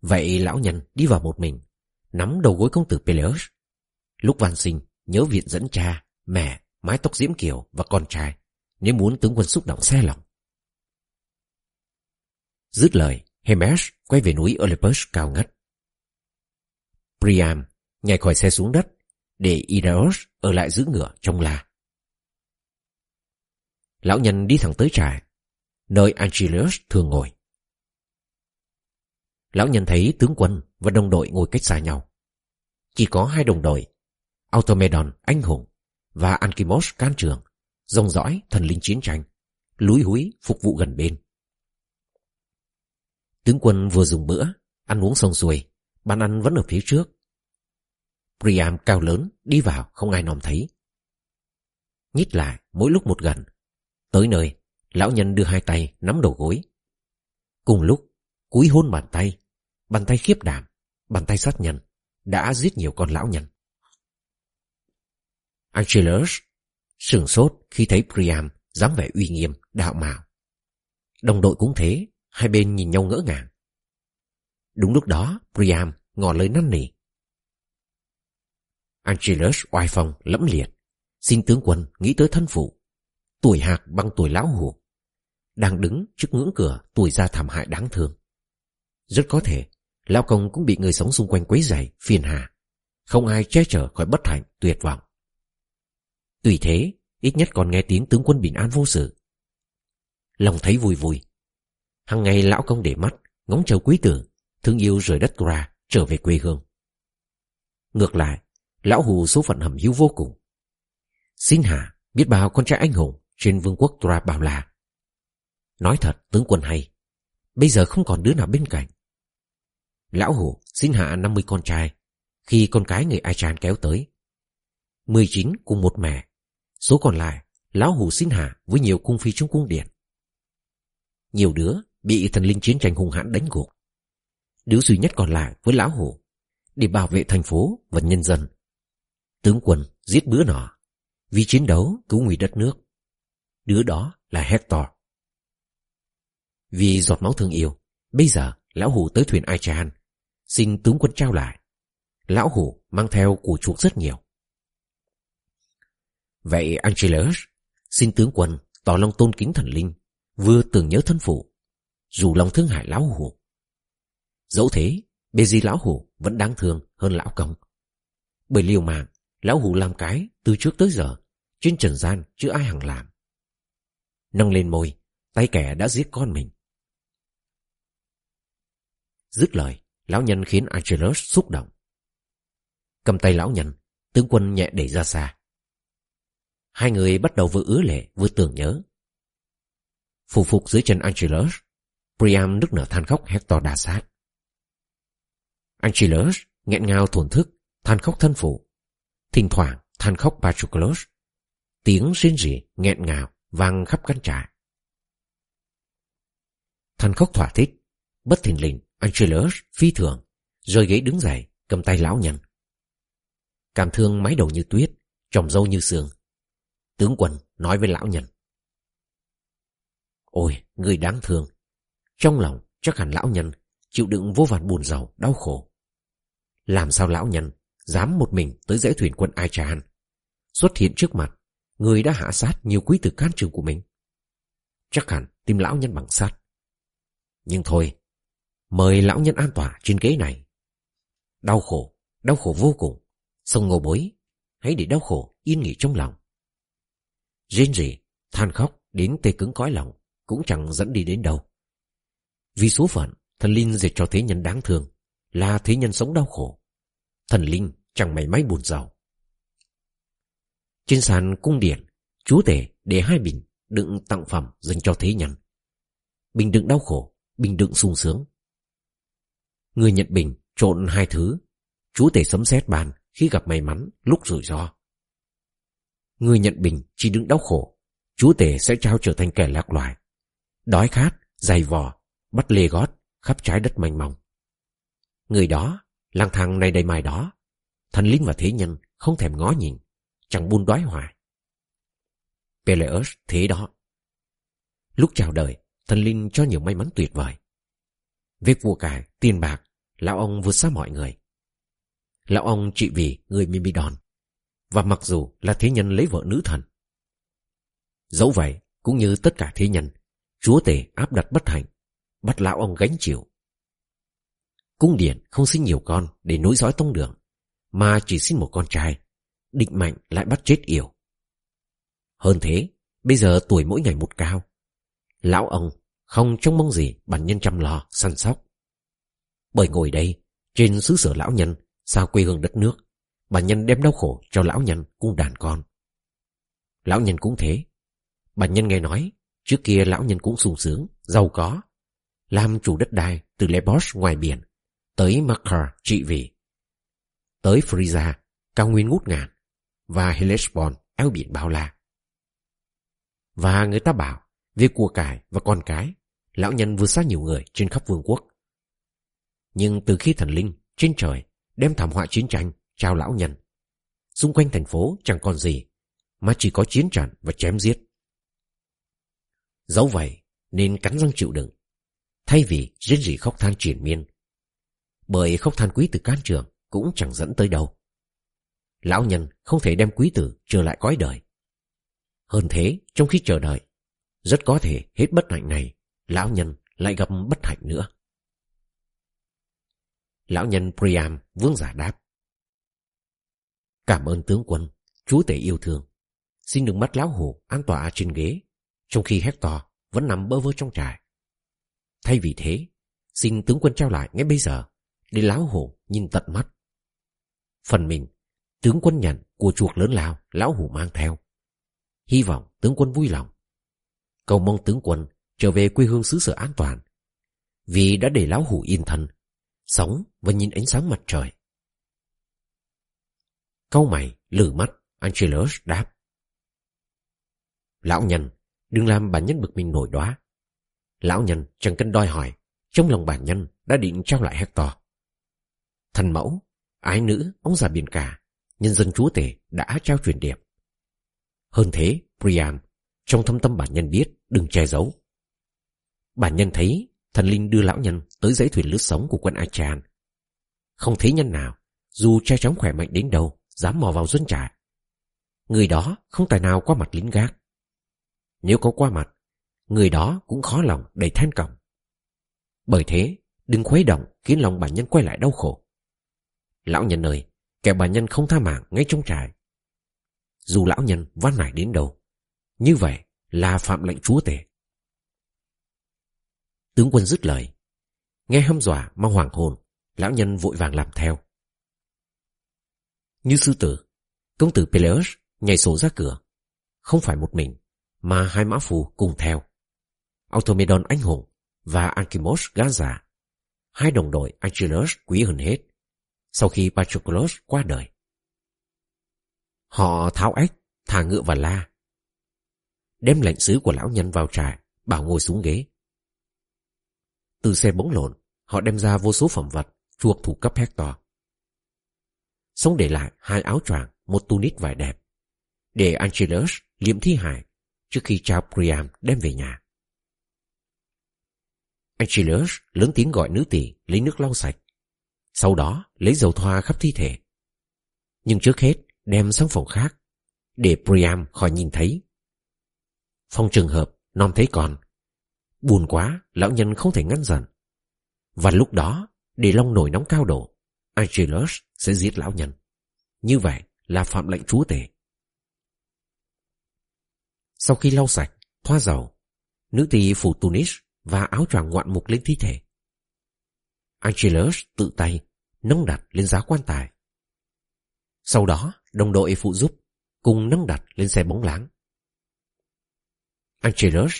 Speaker 1: Vậy lão nhân đi vào một mình, nắm đầu gối công tử Peleus. Lúc van sinh, nhớ viện dẫn cha, mẹ, mái tóc diễm kiều và con trai, nếu muốn tướng quân xúc động xe lòng. Dứt lời, Hermes quay về núi Olympus cao ngất. Priam nhảy khỏi xe xuống đất, để Idaeus ở lại giữ ngựa trong la. Lão nhân đi thẳng tới trại, nơi Angelus thường ngồi. Lão nhân thấy tướng quân và đồng đội ngồi cách xa nhau. Chỉ có hai đồng đội, Automedon anh hùng và Ankimos can trường, dòng dõi thần linh chiến tranh, lúi húi phục vụ gần bên. Tướng quân vừa dùng bữa, ăn uống xong xuôi, bàn ăn vẫn ở phía trước. Priam cao lớn, đi vào không ai nòm thấy. Nhít lại mỗi lúc một gần. Tới nơi, lão nhân đưa hai tay nắm đầu gối. Cùng lúc, cúi hôn bàn tay, bàn tay khiếp đảm, bàn tay sát nhân, đã giết nhiều con lão nhân. Angelus sửng sốt khi thấy Priam dáng vẻ uy nghiêm, đạo mạo. Đồng đội cũng thế, hai bên nhìn nhau ngỡ ngàng. Đúng lúc đó, Priam ngỏ lời năn nỉ. Angelus oai phong lẫm liệt, xin tướng quân nghĩ tới thân phụ. Tuổi hạc bằng tuổi lão hủ, đang đứng trước ngưỡng cửa tuổi ra thảm hại đáng thương. Rất có thể, lão công cũng bị người sống xung quanh quấy rầy, phiền hà. Không ai che chở khỏi bất hạnh, tuyệt vọng. Tùy thế, ít nhất còn nghe tiếng tướng quân bình an vô sự. Lòng thấy vui vui. Hằng ngày lão công để mắt, ngóng chờ quý tử, thương yêu rời đất ra, trở về quê hương. Ngược lại, lão hù số phận hầm hiu vô cùng. Xin hạ, biết bao con trai anh hùng trên vương quốc Tura Bảo là Nói thật, tướng quân hay, bây giờ không còn đứa nào bên cạnh. Lão hù xin hạ 50 con trai, khi con cái người Achan kéo tới. 19 cùng một mẹ, số còn lại, lão hù xin hạ với nhiều cung phi trong cung điện. Nhiều đứa bị thần linh chiến tranh hung hãn đánh gục. Đứa duy nhất còn lại với lão hù để bảo vệ thành phố và nhân dân Tướng quân giết bữa nọ vì chiến đấu cứu nguy đất nước. Đứa đó là Hector. Vì giọt máu thương yêu, bây giờ lão hủ tới thuyền Aichan, xin tướng quân trao lại. Lão hủ mang theo củ chuộc rất nhiều. Vậy Angelus, xin tướng quân tỏ lòng tôn kính thần linh, vừa tưởng nhớ thân phụ, dù lòng thương hại lão hủ. Dẫu thế, bê di lão hủ vẫn đáng thương hơn lão công. Bởi liều mạng Lão hủ làm cái từ trước tới giờ, Trên trần gian chưa ai hằng làm. Nâng lên môi, Tay kẻ đã giết con mình. Dứt lời, Lão nhân khiến Angelus xúc động. Cầm tay lão nhân, Tướng quân nhẹ đẩy ra xa. Hai người bắt đầu vừa ứa lệ, vừa tưởng nhớ. Phù phục dưới chân Angelus, Priam nức nở than khóc Hector đà sát. Angelus nghẹn ngào thổn thức, than khóc thân phụ. Thỉnh thoảng than khóc Patroclus. Tiếng rên rỉ nghẹn ngào vang khắp căn trại. Than khóc thỏa thích, bất thình lình, Angelus phi thường, rơi ghế đứng dậy, cầm tay lão nhân. Cảm thương mái đầu như tuyết, trồng râu như sương. Tướng quân nói với lão nhân. Ôi, người đáng thương. Trong lòng chắc hẳn lão nhân chịu đựng vô vàn buồn giàu, đau khổ. Làm sao lão nhân dám một mình tới dãy thuyền quân Ai Chan, xuất hiện trước mặt, người đã hạ sát nhiều quý tử can trường của mình. Chắc hẳn tìm lão nhân bằng sát. Nhưng thôi, mời lão nhân an tỏa trên ghế này. Đau khổ, đau khổ vô cùng, sông ngô bối, hãy để đau khổ yên nghỉ trong lòng. Rên rỉ, than khóc đến tê cứng cõi lòng cũng chẳng dẫn đi đến đâu. Vì số phận, thần linh dệt cho thế nhân đáng thương, là thế nhân sống đau khổ. Thần linh chẳng mảy may buồn giàu. Trên sàn cung điện, chúa tể để hai bình đựng tặng phẩm dành cho thế nhân. Bình đựng đau khổ, bình đựng sung sướng. Người nhận bình trộn hai thứ, chúa tể sấm sét bàn khi gặp may mắn lúc rủi ro. Người nhận bình chỉ đựng đau khổ, chúa tể sẽ trao trở thành kẻ lạc loài. Đói khát, dày vò, bắt lê gót khắp trái đất mênh mông. Người đó, lang thang này đây mai đó, Thanh linh và thế nhân không thèm ngó nhìn, chẳng buôn đói hoài. Peleus thế đó. Lúc chào đời, thần linh cho nhiều may mắn tuyệt vời. Việc vua cải, tiền bạc, lão ông vượt xa mọi người. Lão ông trị vì người Mimidon, và mặc dù là thế nhân lấy vợ nữ thần. Dẫu vậy, cũng như tất cả thế nhân, chúa tể áp đặt bất hạnh, bắt lão ông gánh chịu. Cung điện không sinh nhiều con để nối dõi tông đường, mà chỉ sinh một con trai, định mạnh lại bắt chết yểu. Hơn thế, bây giờ tuổi mỗi ngày một cao. Lão ông không trông mong gì bản nhân chăm lo, săn sóc. Bởi ngồi đây, trên xứ sở lão nhân, xa quê hương đất nước, bản nhân đem đau khổ cho lão nhân cung đàn con. Lão nhân cũng thế. Bản nhân nghe nói, trước kia lão nhân cũng sung sướng, giàu có. Làm chủ đất đai từ Lesbos ngoài biển, tới Macar trị vì. Tới Frisia, cao nguyên ngút ngàn, và Hellespont, eo biển bao la. Và người ta bảo, việc của cải và con cái, lão nhân vừa xa nhiều người trên khắp vương quốc. Nhưng từ khi thần linh trên trời đem thảm họa chiến tranh trao lão nhân, xung quanh thành phố chẳng còn gì, mà chỉ có chiến trận và chém giết. Dẫu vậy, nên cắn răng chịu đựng, thay vì rên rỉ khóc than triển miên. Bởi khóc than quý từ can trường cũng chẳng dẫn tới đâu. Lão nhân không thể đem quý tử trở lại cõi đời. Hơn thế, trong khi chờ đợi, rất có thể hết bất hạnh này, lão nhân lại gặp bất hạnh nữa. Lão nhân Priam vương giả đáp. Cảm ơn tướng quân, chúa tể yêu thương. Xin đừng bắt lão hổ an tỏa trên ghế, trong khi Hector vẫn nằm bơ vơ trong trại. Thay vì thế, xin tướng quân trao lại ngay bây giờ, để lão hổ nhìn tận mắt. Phần mình, tướng quân nhận của chuộc lớn lao lão hủ mang theo. Hy vọng tướng quân vui lòng. Cầu mong tướng quân trở về quê hương xứ sở an toàn. Vì đã để lão hủ yên thân, sống và nhìn ánh sáng mặt trời. Câu mày, lử mắt, Angelus đáp. Lão nhân, đừng làm bản nhân bực mình nổi đoá. Lão nhân chẳng cần đòi hỏi, trong lòng bản nhân đã định trao lại Hector. Thần mẫu, ái nữ, ông già biển cả, nhân dân chúa tể đã trao truyền điệp. Hơn thế, Priam, trong thâm tâm bản nhân biết, đừng che giấu. Bản nhân thấy thần linh đưa lão nhân tới dãy thuyền lướt sóng của quân Achan. Không thấy nhân nào, dù che chóng khỏe mạnh đến đâu, dám mò vào dân trại. Người đó không tài nào qua mặt lính gác. Nếu có qua mặt, người đó cũng khó lòng đầy than cổng. Bởi thế, đừng khuấy động khiến lòng bản nhân quay lại đau khổ. Lão nhân ơi, kẻ bà nhân không tha mạng ngay trong trại dù lão nhân van nải đến đâu. Như vậy là phạm lệnh chúa tể. Tướng quân dứt lời. Nghe hâm dọa mà hoàng hồn, lão nhân vội vàng làm theo. Như sư tử, công tử Peleus nhảy sổ ra cửa. Không phải một mình, mà hai mã phù cùng theo. Automedon anh hùng và Anchimos gã giả. Hai đồng đội Achilles quý hơn hết. Sau khi Patroclus qua đời. Họ tháo ếch, thả ngựa và la. Đem lệnh sứ của lão nhân vào trại, bảo ngồi xuống ghế. Từ xe bỗng lộn, họ đem ra vô số phẩm vật, chuộc thủ cấp Hector. Xong để lại hai áo choàng, một tunic vải đẹp. Để Angelus liệm thi hài trước khi cha Priam đem về nhà. Angelus lớn tiếng gọi nữ tỷ lấy nước lau sạch. Sau đó lấy dầu thoa khắp thi thể. Nhưng trước hết đem sang phòng khác để Priam khỏi nhìn thấy. Phong trường hợp non thấy còn. Buồn quá, lão nhân không thể ngăn dần. Và lúc đó, để long nổi nóng cao độ, Angelus sẽ giết lão nhân. Như vậy là phạm lệnh chúa tể. Sau khi lau sạch, thoa dầu, nữ tỳ phủ tunis và áo choàng ngoạn mục lên thi thể. Angelus tự tay nâng đặt lên giá quan tài. Sau đó, đồng đội phụ giúp cùng nâng đặt lên xe bóng láng. Angelus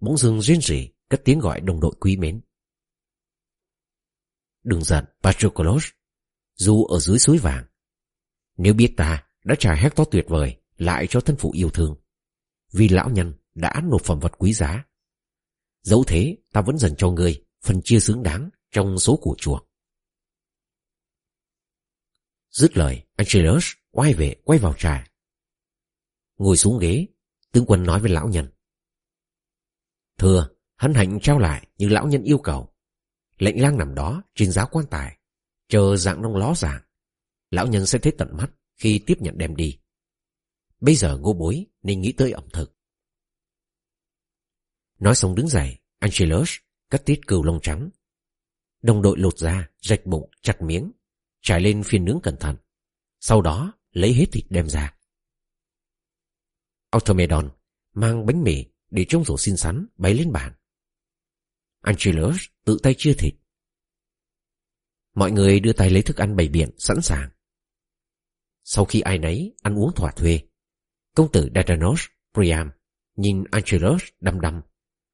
Speaker 1: bỗng dưng duyên rỉ cất tiếng gọi đồng đội quý mến. Đừng giận, Patroclus, dù ở dưới suối vàng. Nếu biết ta đã trả Hector tuyệt vời lại cho thân phụ yêu thương, vì lão nhân đã nộp phẩm vật quý giá. Dẫu thế, ta vẫn dành cho ngươi phần chia xứng đáng trong số của chùa. Dứt lời, Angelus quay về quay vào trà. Ngồi xuống ghế, tướng quân nói với lão nhân. Thưa, hân hạnh trao lại như lão nhân yêu cầu. Lệnh lang nằm đó trên giá quan tài, chờ dạng đông ló giảng. Lão nhân sẽ thấy tận mắt khi tiếp nhận đem đi. Bây giờ ngô bối nên nghĩ tới ẩm thực. Nói xong đứng dậy, Angelus cắt tiết cừu lông trắng. Đồng đội lột ra, rạch bụng, chặt miếng, trải lên phiên nướng cẩn thận. Sau đó lấy hết thịt đem ra. Automedon mang bánh mì để trong rổ xin sắn bày lên bàn. Angelus tự tay chia thịt. Mọi người đưa tay lấy thức ăn bày biện sẵn sàng. Sau khi ai nấy ăn uống thỏa thuê, công tử Dardanos Priam nhìn Angelus đăm đăm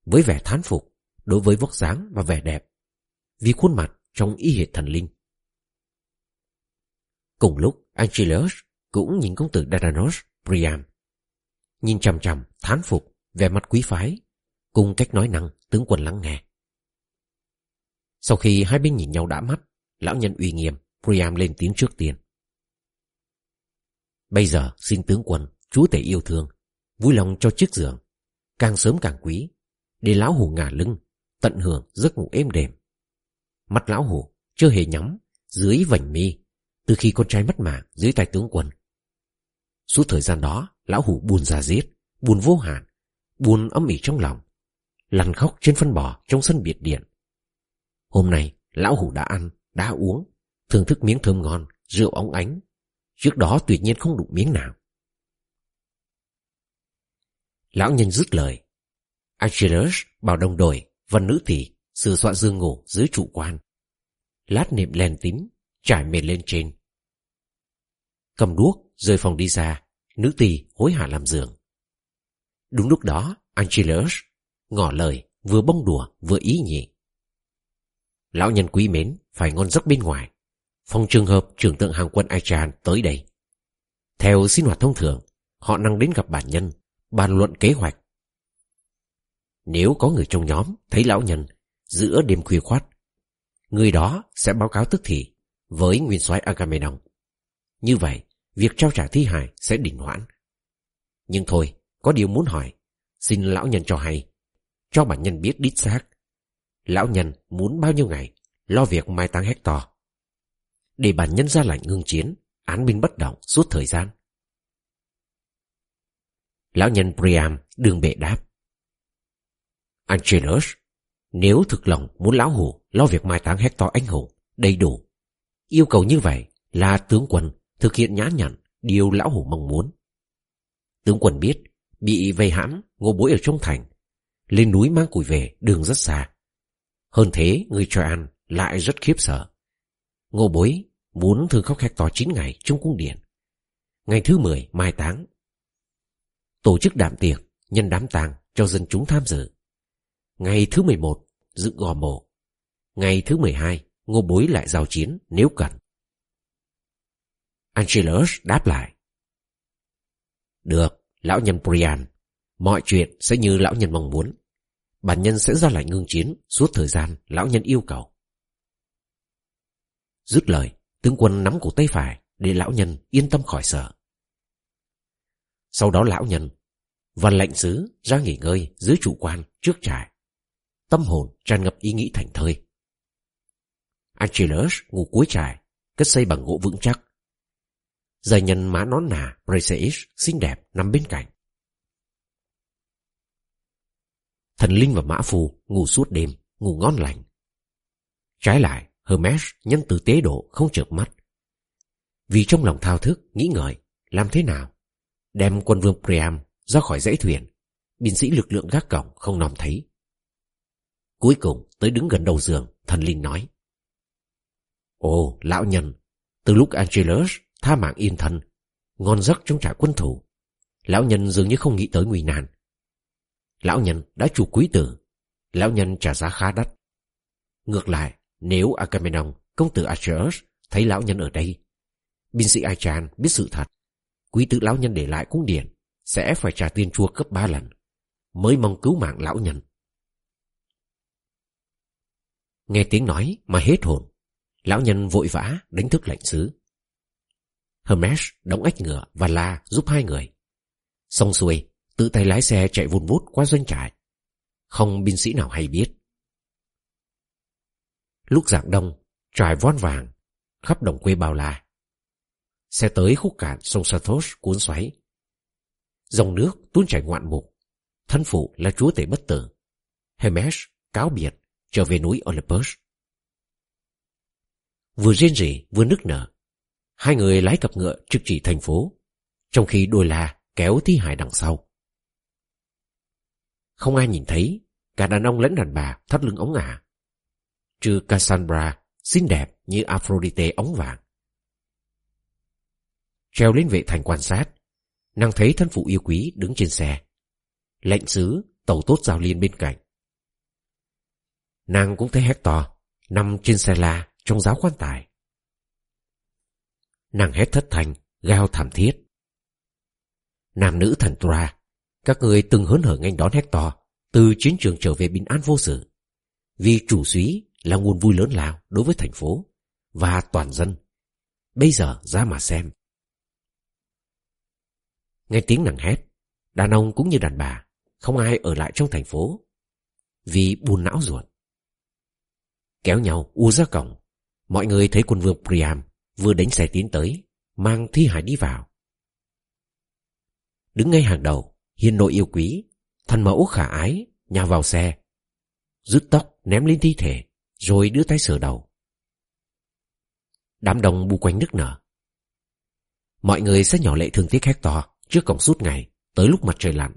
Speaker 1: với vẻ thán phục đối với vóc dáng và vẻ đẹp vì khuôn mặt trong y hệt thần linh. Cùng lúc Angelus cũng nhìn công tử Dadanos Priam nhìn chằm chằm thán phục vẻ mặt quý phái cùng cách nói năng tướng quân lắng nghe. Sau khi hai bên nhìn nhau đã mắt, lão nhân uy nghiêm, Priam lên tiếng trước tiên. Bây giờ xin tướng quân, chúa tể yêu thương, vui lòng cho chiếc giường, càng sớm càng quý, để lão hủ ngả lưng, tận hưởng giấc ngủ êm đềm. Mắt lão hủ chưa hề nhắm, dưới vành mi, từ khi con trai mất mạng dưới tay tướng quân. Suốt thời gian đó, lão hủ buồn ra giết, buồn vô hạn, buồn âm ỉ trong lòng, lăn khóc trên phân bò trong sân biệt điện. Hôm nay, lão hủ đã ăn, đã uống, thưởng thức miếng thơm ngon, rượu óng ánh. Trước đó tuyệt nhiên không đụng miếng nào. Lão nhân dứt lời. Achilles bảo đồng đội, vân nữ tỷ, sửa soạn dương ngủ dưới trụ quan. Lát niệm len tím, trải mền lên trên. Cầm đuốc, rời phòng đi ra, nữ tỳ hối hả làm giường. Đúng lúc đó, Angelus ngỏ lời, vừa bông đùa, vừa ý nhị. Lão nhân quý mến, phải ngon giấc bên ngoài. Phòng trường hợp trưởng tượng hàng quân Aichan tới đây. Theo sinh hoạt thông thường, họ năng đến gặp bản nhân, bàn luận kế hoạch. Nếu có người trong nhóm thấy lão nhân giữa đêm khuya khoát, người đó sẽ báo cáo tức thì với nguyên soái Agamemnon. Như vậy, việc trao trả thi hài sẽ đình hoãn. Nhưng thôi, có điều muốn hỏi, xin lão nhân cho hay, cho bản nhân biết đít xác. Lão nhân muốn bao nhiêu ngày lo việc mai táng Hector. Để bản nhân ra lệnh ngưng chiến, án binh bất động suốt thời gian. Lão nhân Priam đường bệ đáp. Angelus, nếu thực lòng muốn lão hủ lo việc mai táng Hector anh hùng, đầy đủ. Yêu cầu như vậy là tướng quân thực hiện nhã nhặn điều lão hủ mong muốn. Tướng quân biết, bị vây hãm, ngô bối ở trong thành, lên núi mang củi về, đường rất xa. Hơn thế, người cho ăn lại rất khiếp sợ. Ngô bối muốn thương khóc to 9 ngày trong cung điện. Ngày thứ 10 mai táng. Tổ chức đạm tiệc, nhân đám tang cho dân chúng tham dự. Ngày thứ 11 dựng gò mộ. Ngày thứ 12 ngô bối lại giao chiến nếu cần. Angelus đáp lại. Được, lão nhân Priam. Mọi chuyện sẽ như lão nhân mong muốn. Bản nhân sẽ ra lại ngưng chiến suốt thời gian lão nhân yêu cầu. Dứt lời, tướng quân nắm cổ tay phải, để lão nhân yên tâm khỏi sợ. Sau đó lão nhân và lệnh sứ ra nghỉ ngơi dưới chủ quan trước trại. Tâm hồn tràn ngập ý nghĩ thành thơi. Angelus ngủ cuối trại, cất xây bằng gỗ vững chắc. Giờ nhân mã nón nà Briseis xinh đẹp nằm bên cạnh. Thần linh và mã phù ngủ suốt đêm, ngủ ngon lành. Trái lại, Hermes nhân từ tế độ không chợp mắt. Vì trong lòng thao thức, nghĩ ngợi, làm thế nào? Đem quân vương Priam ra khỏi dãy thuyền, binh sĩ lực lượng gác cổng không nòm thấy. Cuối cùng tới đứng gần đầu giường, thần linh nói. Ồ, lão nhân, từ lúc Angelus tha mạng yên thân, ngon giấc trong trại quân thủ, lão nhân dường như không nghĩ tới nguy nan. Lão nhân đã chủ quý tử, lão nhân trả giá khá đắt. Ngược lại, nếu Agamemnon, công tử Achilles, thấy lão nhân ở đây, binh sĩ Achan biết sự thật, quý tử lão nhân để lại cung điện sẽ phải trả tiền chua gấp ba lần, mới mong cứu mạng lão nhân. Nghe tiếng nói mà hết hồn, lão nhân vội vã đánh thức lệnh sứ. Hermes đóng ếch ngựa và la giúp hai người. Xong xuôi, tự tay lái xe chạy vun vút qua doanh trại. Không binh sĩ nào hay biết. Lúc dạng đông, trải von vàng, khắp đồng quê bao la. Xe tới khúc cạn sông Sathos cuốn xoáy. Dòng nước tuôn chảy ngoạn mục. Thân phụ là chúa tể bất tử. Hermes cáo biệt trở về núi Olympus. Vừa rên rỉ vừa nức nở. Hai người lái cặp ngựa trực chỉ thành phố, trong khi đôi la kéo thi hải đằng sau. Không ai nhìn thấy, cả đàn ông lẫn đàn bà thắt lưng ống ả. Trừ Cassandra, xinh đẹp như Aphrodite ống vàng. Treo lên vệ thành quan sát, nàng thấy thân phụ yêu quý đứng trên xe. Lệnh sứ, tàu tốt giao liên bên cạnh. Nàng cũng thấy Hector, nằm trên xe la trong giáo quan tài. Nàng hét thất thành, gào thảm thiết. Nam nữ thần Tra các người từng hớn hở nghênh đón Hector từ chiến trường trở về bình an vô sự. Vì chủ suý là nguồn vui lớn lao đối với thành phố và toàn dân. Bây giờ ra mà xem. Nghe tiếng nàng hét, đàn ông cũng như đàn bà, không ai ở lại trong thành phố. Vì buồn não ruột. Kéo nhau u ra cổng, mọi người thấy quân vương Priam vừa đánh xe tiến tới, mang thi hải đi vào. Đứng ngay hàng đầu, hiền nội yêu quý, thần mẫu khả ái, nhào vào xe. Rút tóc ném lên thi thể, rồi đưa tay sửa đầu. Đám đông bu quanh nức nở. Mọi người sẽ nhỏ lệ thương tiếc Hector trước cổng suốt ngày, tới lúc mặt trời lặn.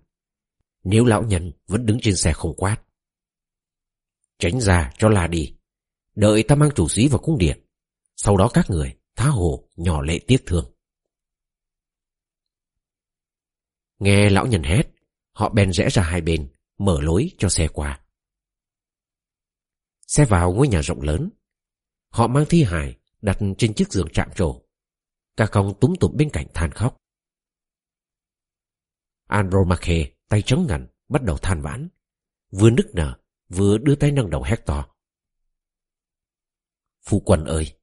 Speaker 1: Nếu lão nhân vẫn đứng trên xe không quát. Tránh ra cho là đi. Đợi ta mang chủ sĩ vào cung điện. Sau đó các người tha hồ nhỏ lệ tiếc thương. Nghe lão nhân hét, họ bèn rẽ ra hai bên, mở lối cho xe qua. Xe vào ngôi nhà rộng lớn. Họ mang thi hài đặt trên chiếc giường chạm trổ. Ca công túm tụm bên cạnh than khóc. Andromache tay trắng ngần bắt đầu than vãn. Vừa nức nở, vừa đưa tay nâng đầu hét to. Phu quân ơi,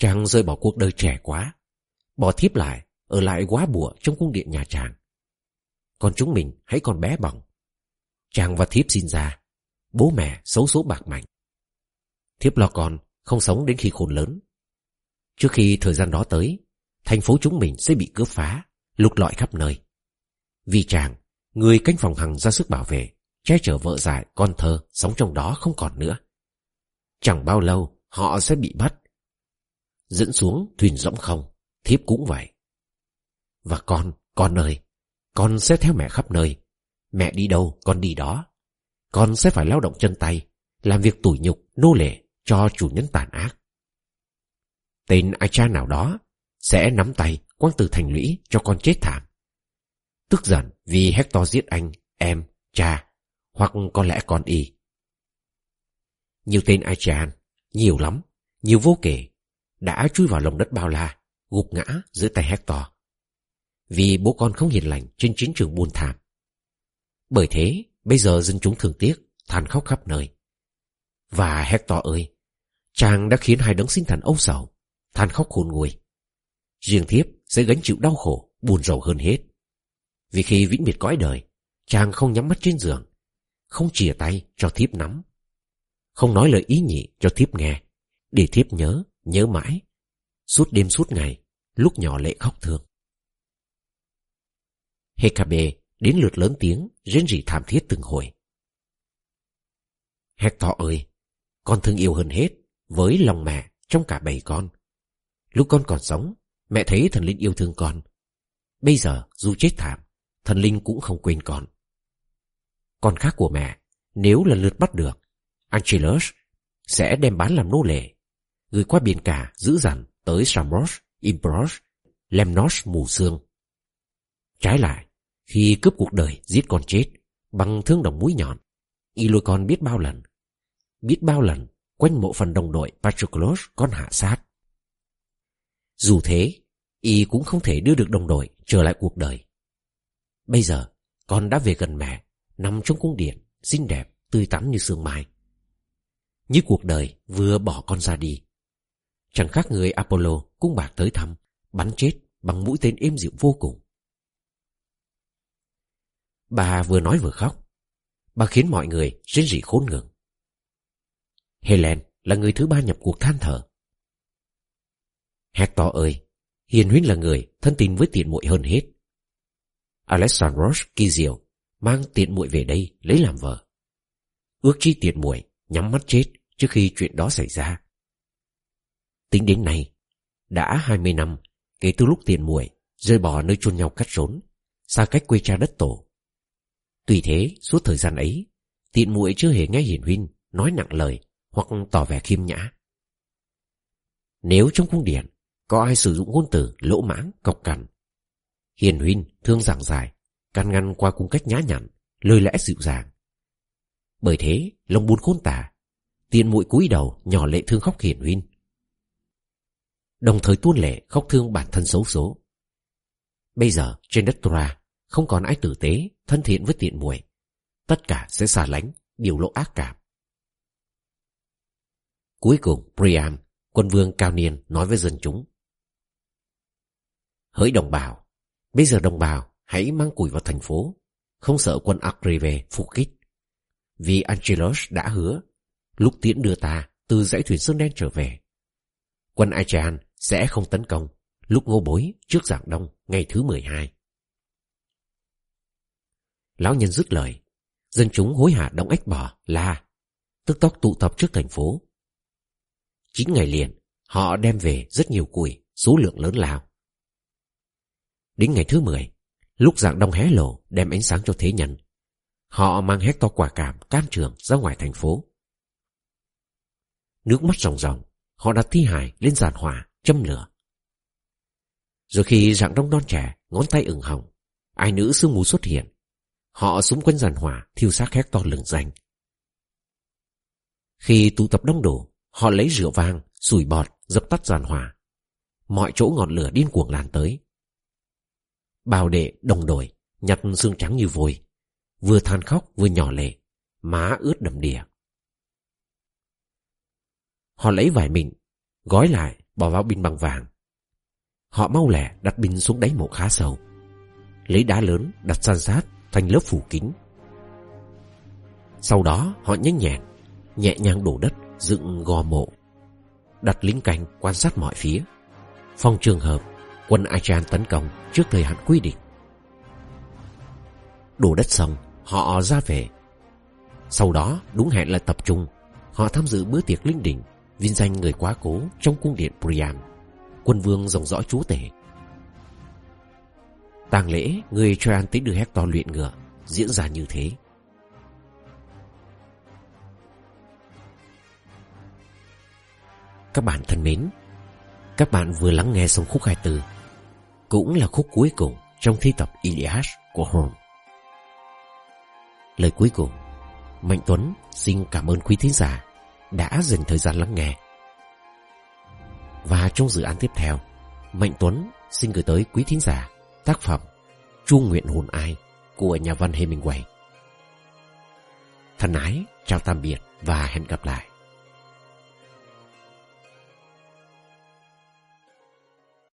Speaker 1: chàng rơi bỏ cuộc đời trẻ quá. Bỏ thiếp lại, ở lại quá bùa trong cung điện nhà chàng. Còn chúng mình hãy còn bé bỏng. Chàng và thiếp xin ra, bố mẹ xấu số bạc mạnh. Thiếp lo con, không sống đến khi khôn lớn. Trước khi thời gian đó tới, thành phố chúng mình sẽ bị cướp phá, lục lọi khắp nơi. Vì chàng, người canh phòng hằng ra sức bảo vệ, che chở vợ dại, con thơ sống trong đó không còn nữa. Chẳng bao lâu, họ sẽ bị bắt. Dẫn xuống thuyền rỗng không, thiếp cũng vậy. Và con, con ơi, con sẽ theo mẹ khắp nơi. Mẹ đi đâu, con đi đó. Con sẽ phải lao động chân tay, làm việc tủi nhục, nô lệ cho chủ nhân tàn ác. Tên ai cha nào đó sẽ nắm tay quăng từ thành lũy cho con chết thảm. Tức giận vì Hector giết anh, em, cha, hoặc có lẽ con y. Nhiều tên ai Aichan, nhiều lắm, nhiều vô kể, đã chui vào lòng đất bao la, gục ngã dưới tay Hector vì bố con không hiền lành trên chiến trường buôn thảm. Bởi thế, bây giờ dân chúng thường tiếc, than khóc khắp nơi. Và Hector ơi, chàng đã khiến hai đấng sinh thần âu sầu, than khóc khôn nguôi. Riêng thiếp sẽ gánh chịu đau khổ, buồn rầu hơn hết. Vì khi vĩnh biệt cõi đời, chàng không nhắm mắt trên giường, không chìa tay cho thiếp nắm, không nói lời ý nhị cho thiếp nghe, để thiếp nhớ, nhớ mãi, suốt đêm suốt ngày, lúc nhỏ lệ khóc thương. Hekabe đến lượt lớn tiếng, rên rỉ thảm thiết từng hồi. Hector ơi, con thương yêu hơn hết, với lòng mẹ trong cả bầy con. Lúc con còn sống, mẹ thấy thần linh yêu thương con. Bây giờ, dù chết thảm, thần linh cũng không quên con. Con khác của mẹ, nếu lần lượt bắt được, Angelus sẽ đem bán làm nô lệ, gửi qua biển cả giữ dằn tới Samos, Imbros, Lemnos mù xương. Trái lại, khi cướp cuộc đời giết con chết bằng thương đồng mũi nhọn, y biết bao lần, biết bao lần quanh mộ phần đồng đội Patroclus con hạ sát. Dù thế, y cũng không thể đưa được đồng đội trở lại cuộc đời. Bây giờ, con đã về gần mẹ, nằm trong cung điện, xinh đẹp, tươi tắn như sương mai. Như cuộc đời vừa bỏ con ra đi. Chẳng khác người Apollo cung bạc tới thăm, bắn chết bằng mũi tên êm dịu vô cùng. Bà vừa nói vừa khóc. Bà khiến mọi người rên rỉ khốn ngừng. Helen là người thứ ba nhập cuộc than thở. Hector ơi, Hiền Huynh là người thân tình với tiện muội hơn hết. Alexandros kỳ diệu mang tiện muội về đây lấy làm vợ. Ước chi tiện muội nhắm mắt chết trước khi chuyện đó xảy ra. Tính đến nay, đã 20 năm kể từ lúc tiện muội rơi bỏ nơi chôn nhau cắt rốn, xa cách quê cha đất tổ. Tuy thế, suốt thời gian ấy, tiện muội chưa hề nghe Hiền Huynh nói nặng lời hoặc tỏ vẻ khiêm nhã. Nếu trong cung điện có ai sử dụng ngôn từ lỗ mãng, cọc cằn, Hiền Huynh thương giảng dài, can ngăn qua cung cách nhã nhặn, lời lẽ dịu dàng. Bởi thế, lòng buồn khôn tả, tiện muội cúi đầu nhỏ lệ thương khóc Hiền Huynh. Đồng thời tuôn lệ khóc thương bản thân xấu số. Bây giờ trên đất Tora không còn ai tử tế, thân thiện với tiện muội, tất cả sẽ xa lánh, biểu lộ ác cảm. Cuối cùng, Priam, quân vương cao niên nói với dân chúng. Hỡi đồng bào, bây giờ đồng bào hãy mang củi vào thành phố, không sợ quân Acre về phục kích. Vì Angelos đã hứa, lúc tiễn đưa ta từ dãy thuyền sơn đen trở về. Quân Achean sẽ không tấn công lúc ngô bối trước giảng đông ngày thứ 12. Lão nhân dứt lời, dân chúng hối hả đóng ếch bò, la, tức tốc tụ tập trước thành phố. Chín ngày liền, họ đem về rất nhiều củi, số lượng lớn lao. Đến ngày thứ 10, lúc dạng đông hé lộ đem ánh sáng cho thế nhân, họ mang hét to quả cảm can trường ra ngoài thành phố. Nước mắt ròng ròng, họ đặt thi hài lên giàn hỏa, châm lửa. Rồi khi dạng đông non trẻ, ngón tay ửng hồng, ai nữ sương mù xuất hiện, họ xung quanh giàn hỏa thiêu xác hét to lừng danh. Khi tụ tập đông đủ, họ lấy rượu vang, sủi bọt, dập tắt giàn hỏa. Mọi chỗ ngọn lửa điên cuồng lan tới. Bào đệ đồng đội, nhặt xương trắng như vôi, vừa than khóc vừa nhỏ lệ, má ướt đầm đìa. Họ lấy vải mịn, gói lại, bỏ vào bình bằng vàng. Họ mau lẻ đặt bình xuống đáy mộ khá sâu. Lấy đá lớn đặt san sát thành lớp phủ kín. Sau đó họ nhanh nhẹn, nhẹ nhàng đổ đất dựng gò mộ. Đặt lính canh quan sát mọi phía. Phòng trường hợp quân Achan tấn công trước thời hạn quy định. Đổ đất xong, họ ra về. Sau đó đúng hẹn là tập trung, họ tham dự bữa tiệc linh đình vinh danh người quá cố trong cung điện Priam, quân vương dòng dõi chúa tể. tang lễ người Troyan tới đưa Hector luyện ngựa diễn ra như thế. Các bạn thân mến, các bạn vừa lắng nghe xong khúc 24, cũng là khúc cuối cùng trong thi tập Iliad của Holmes. Lời cuối cùng, Mạnh Tuấn xin cảm ơn quý thính giả đã dành thời gian lắng nghe. Và trong dự án tiếp theo, Mạnh Tuấn xin gửi tới quý thính giả tác phẩm Chu Nguyện Hồn Ai của nhà văn Hemingway. Thân ái, chào tạm biệt và hẹn gặp lại.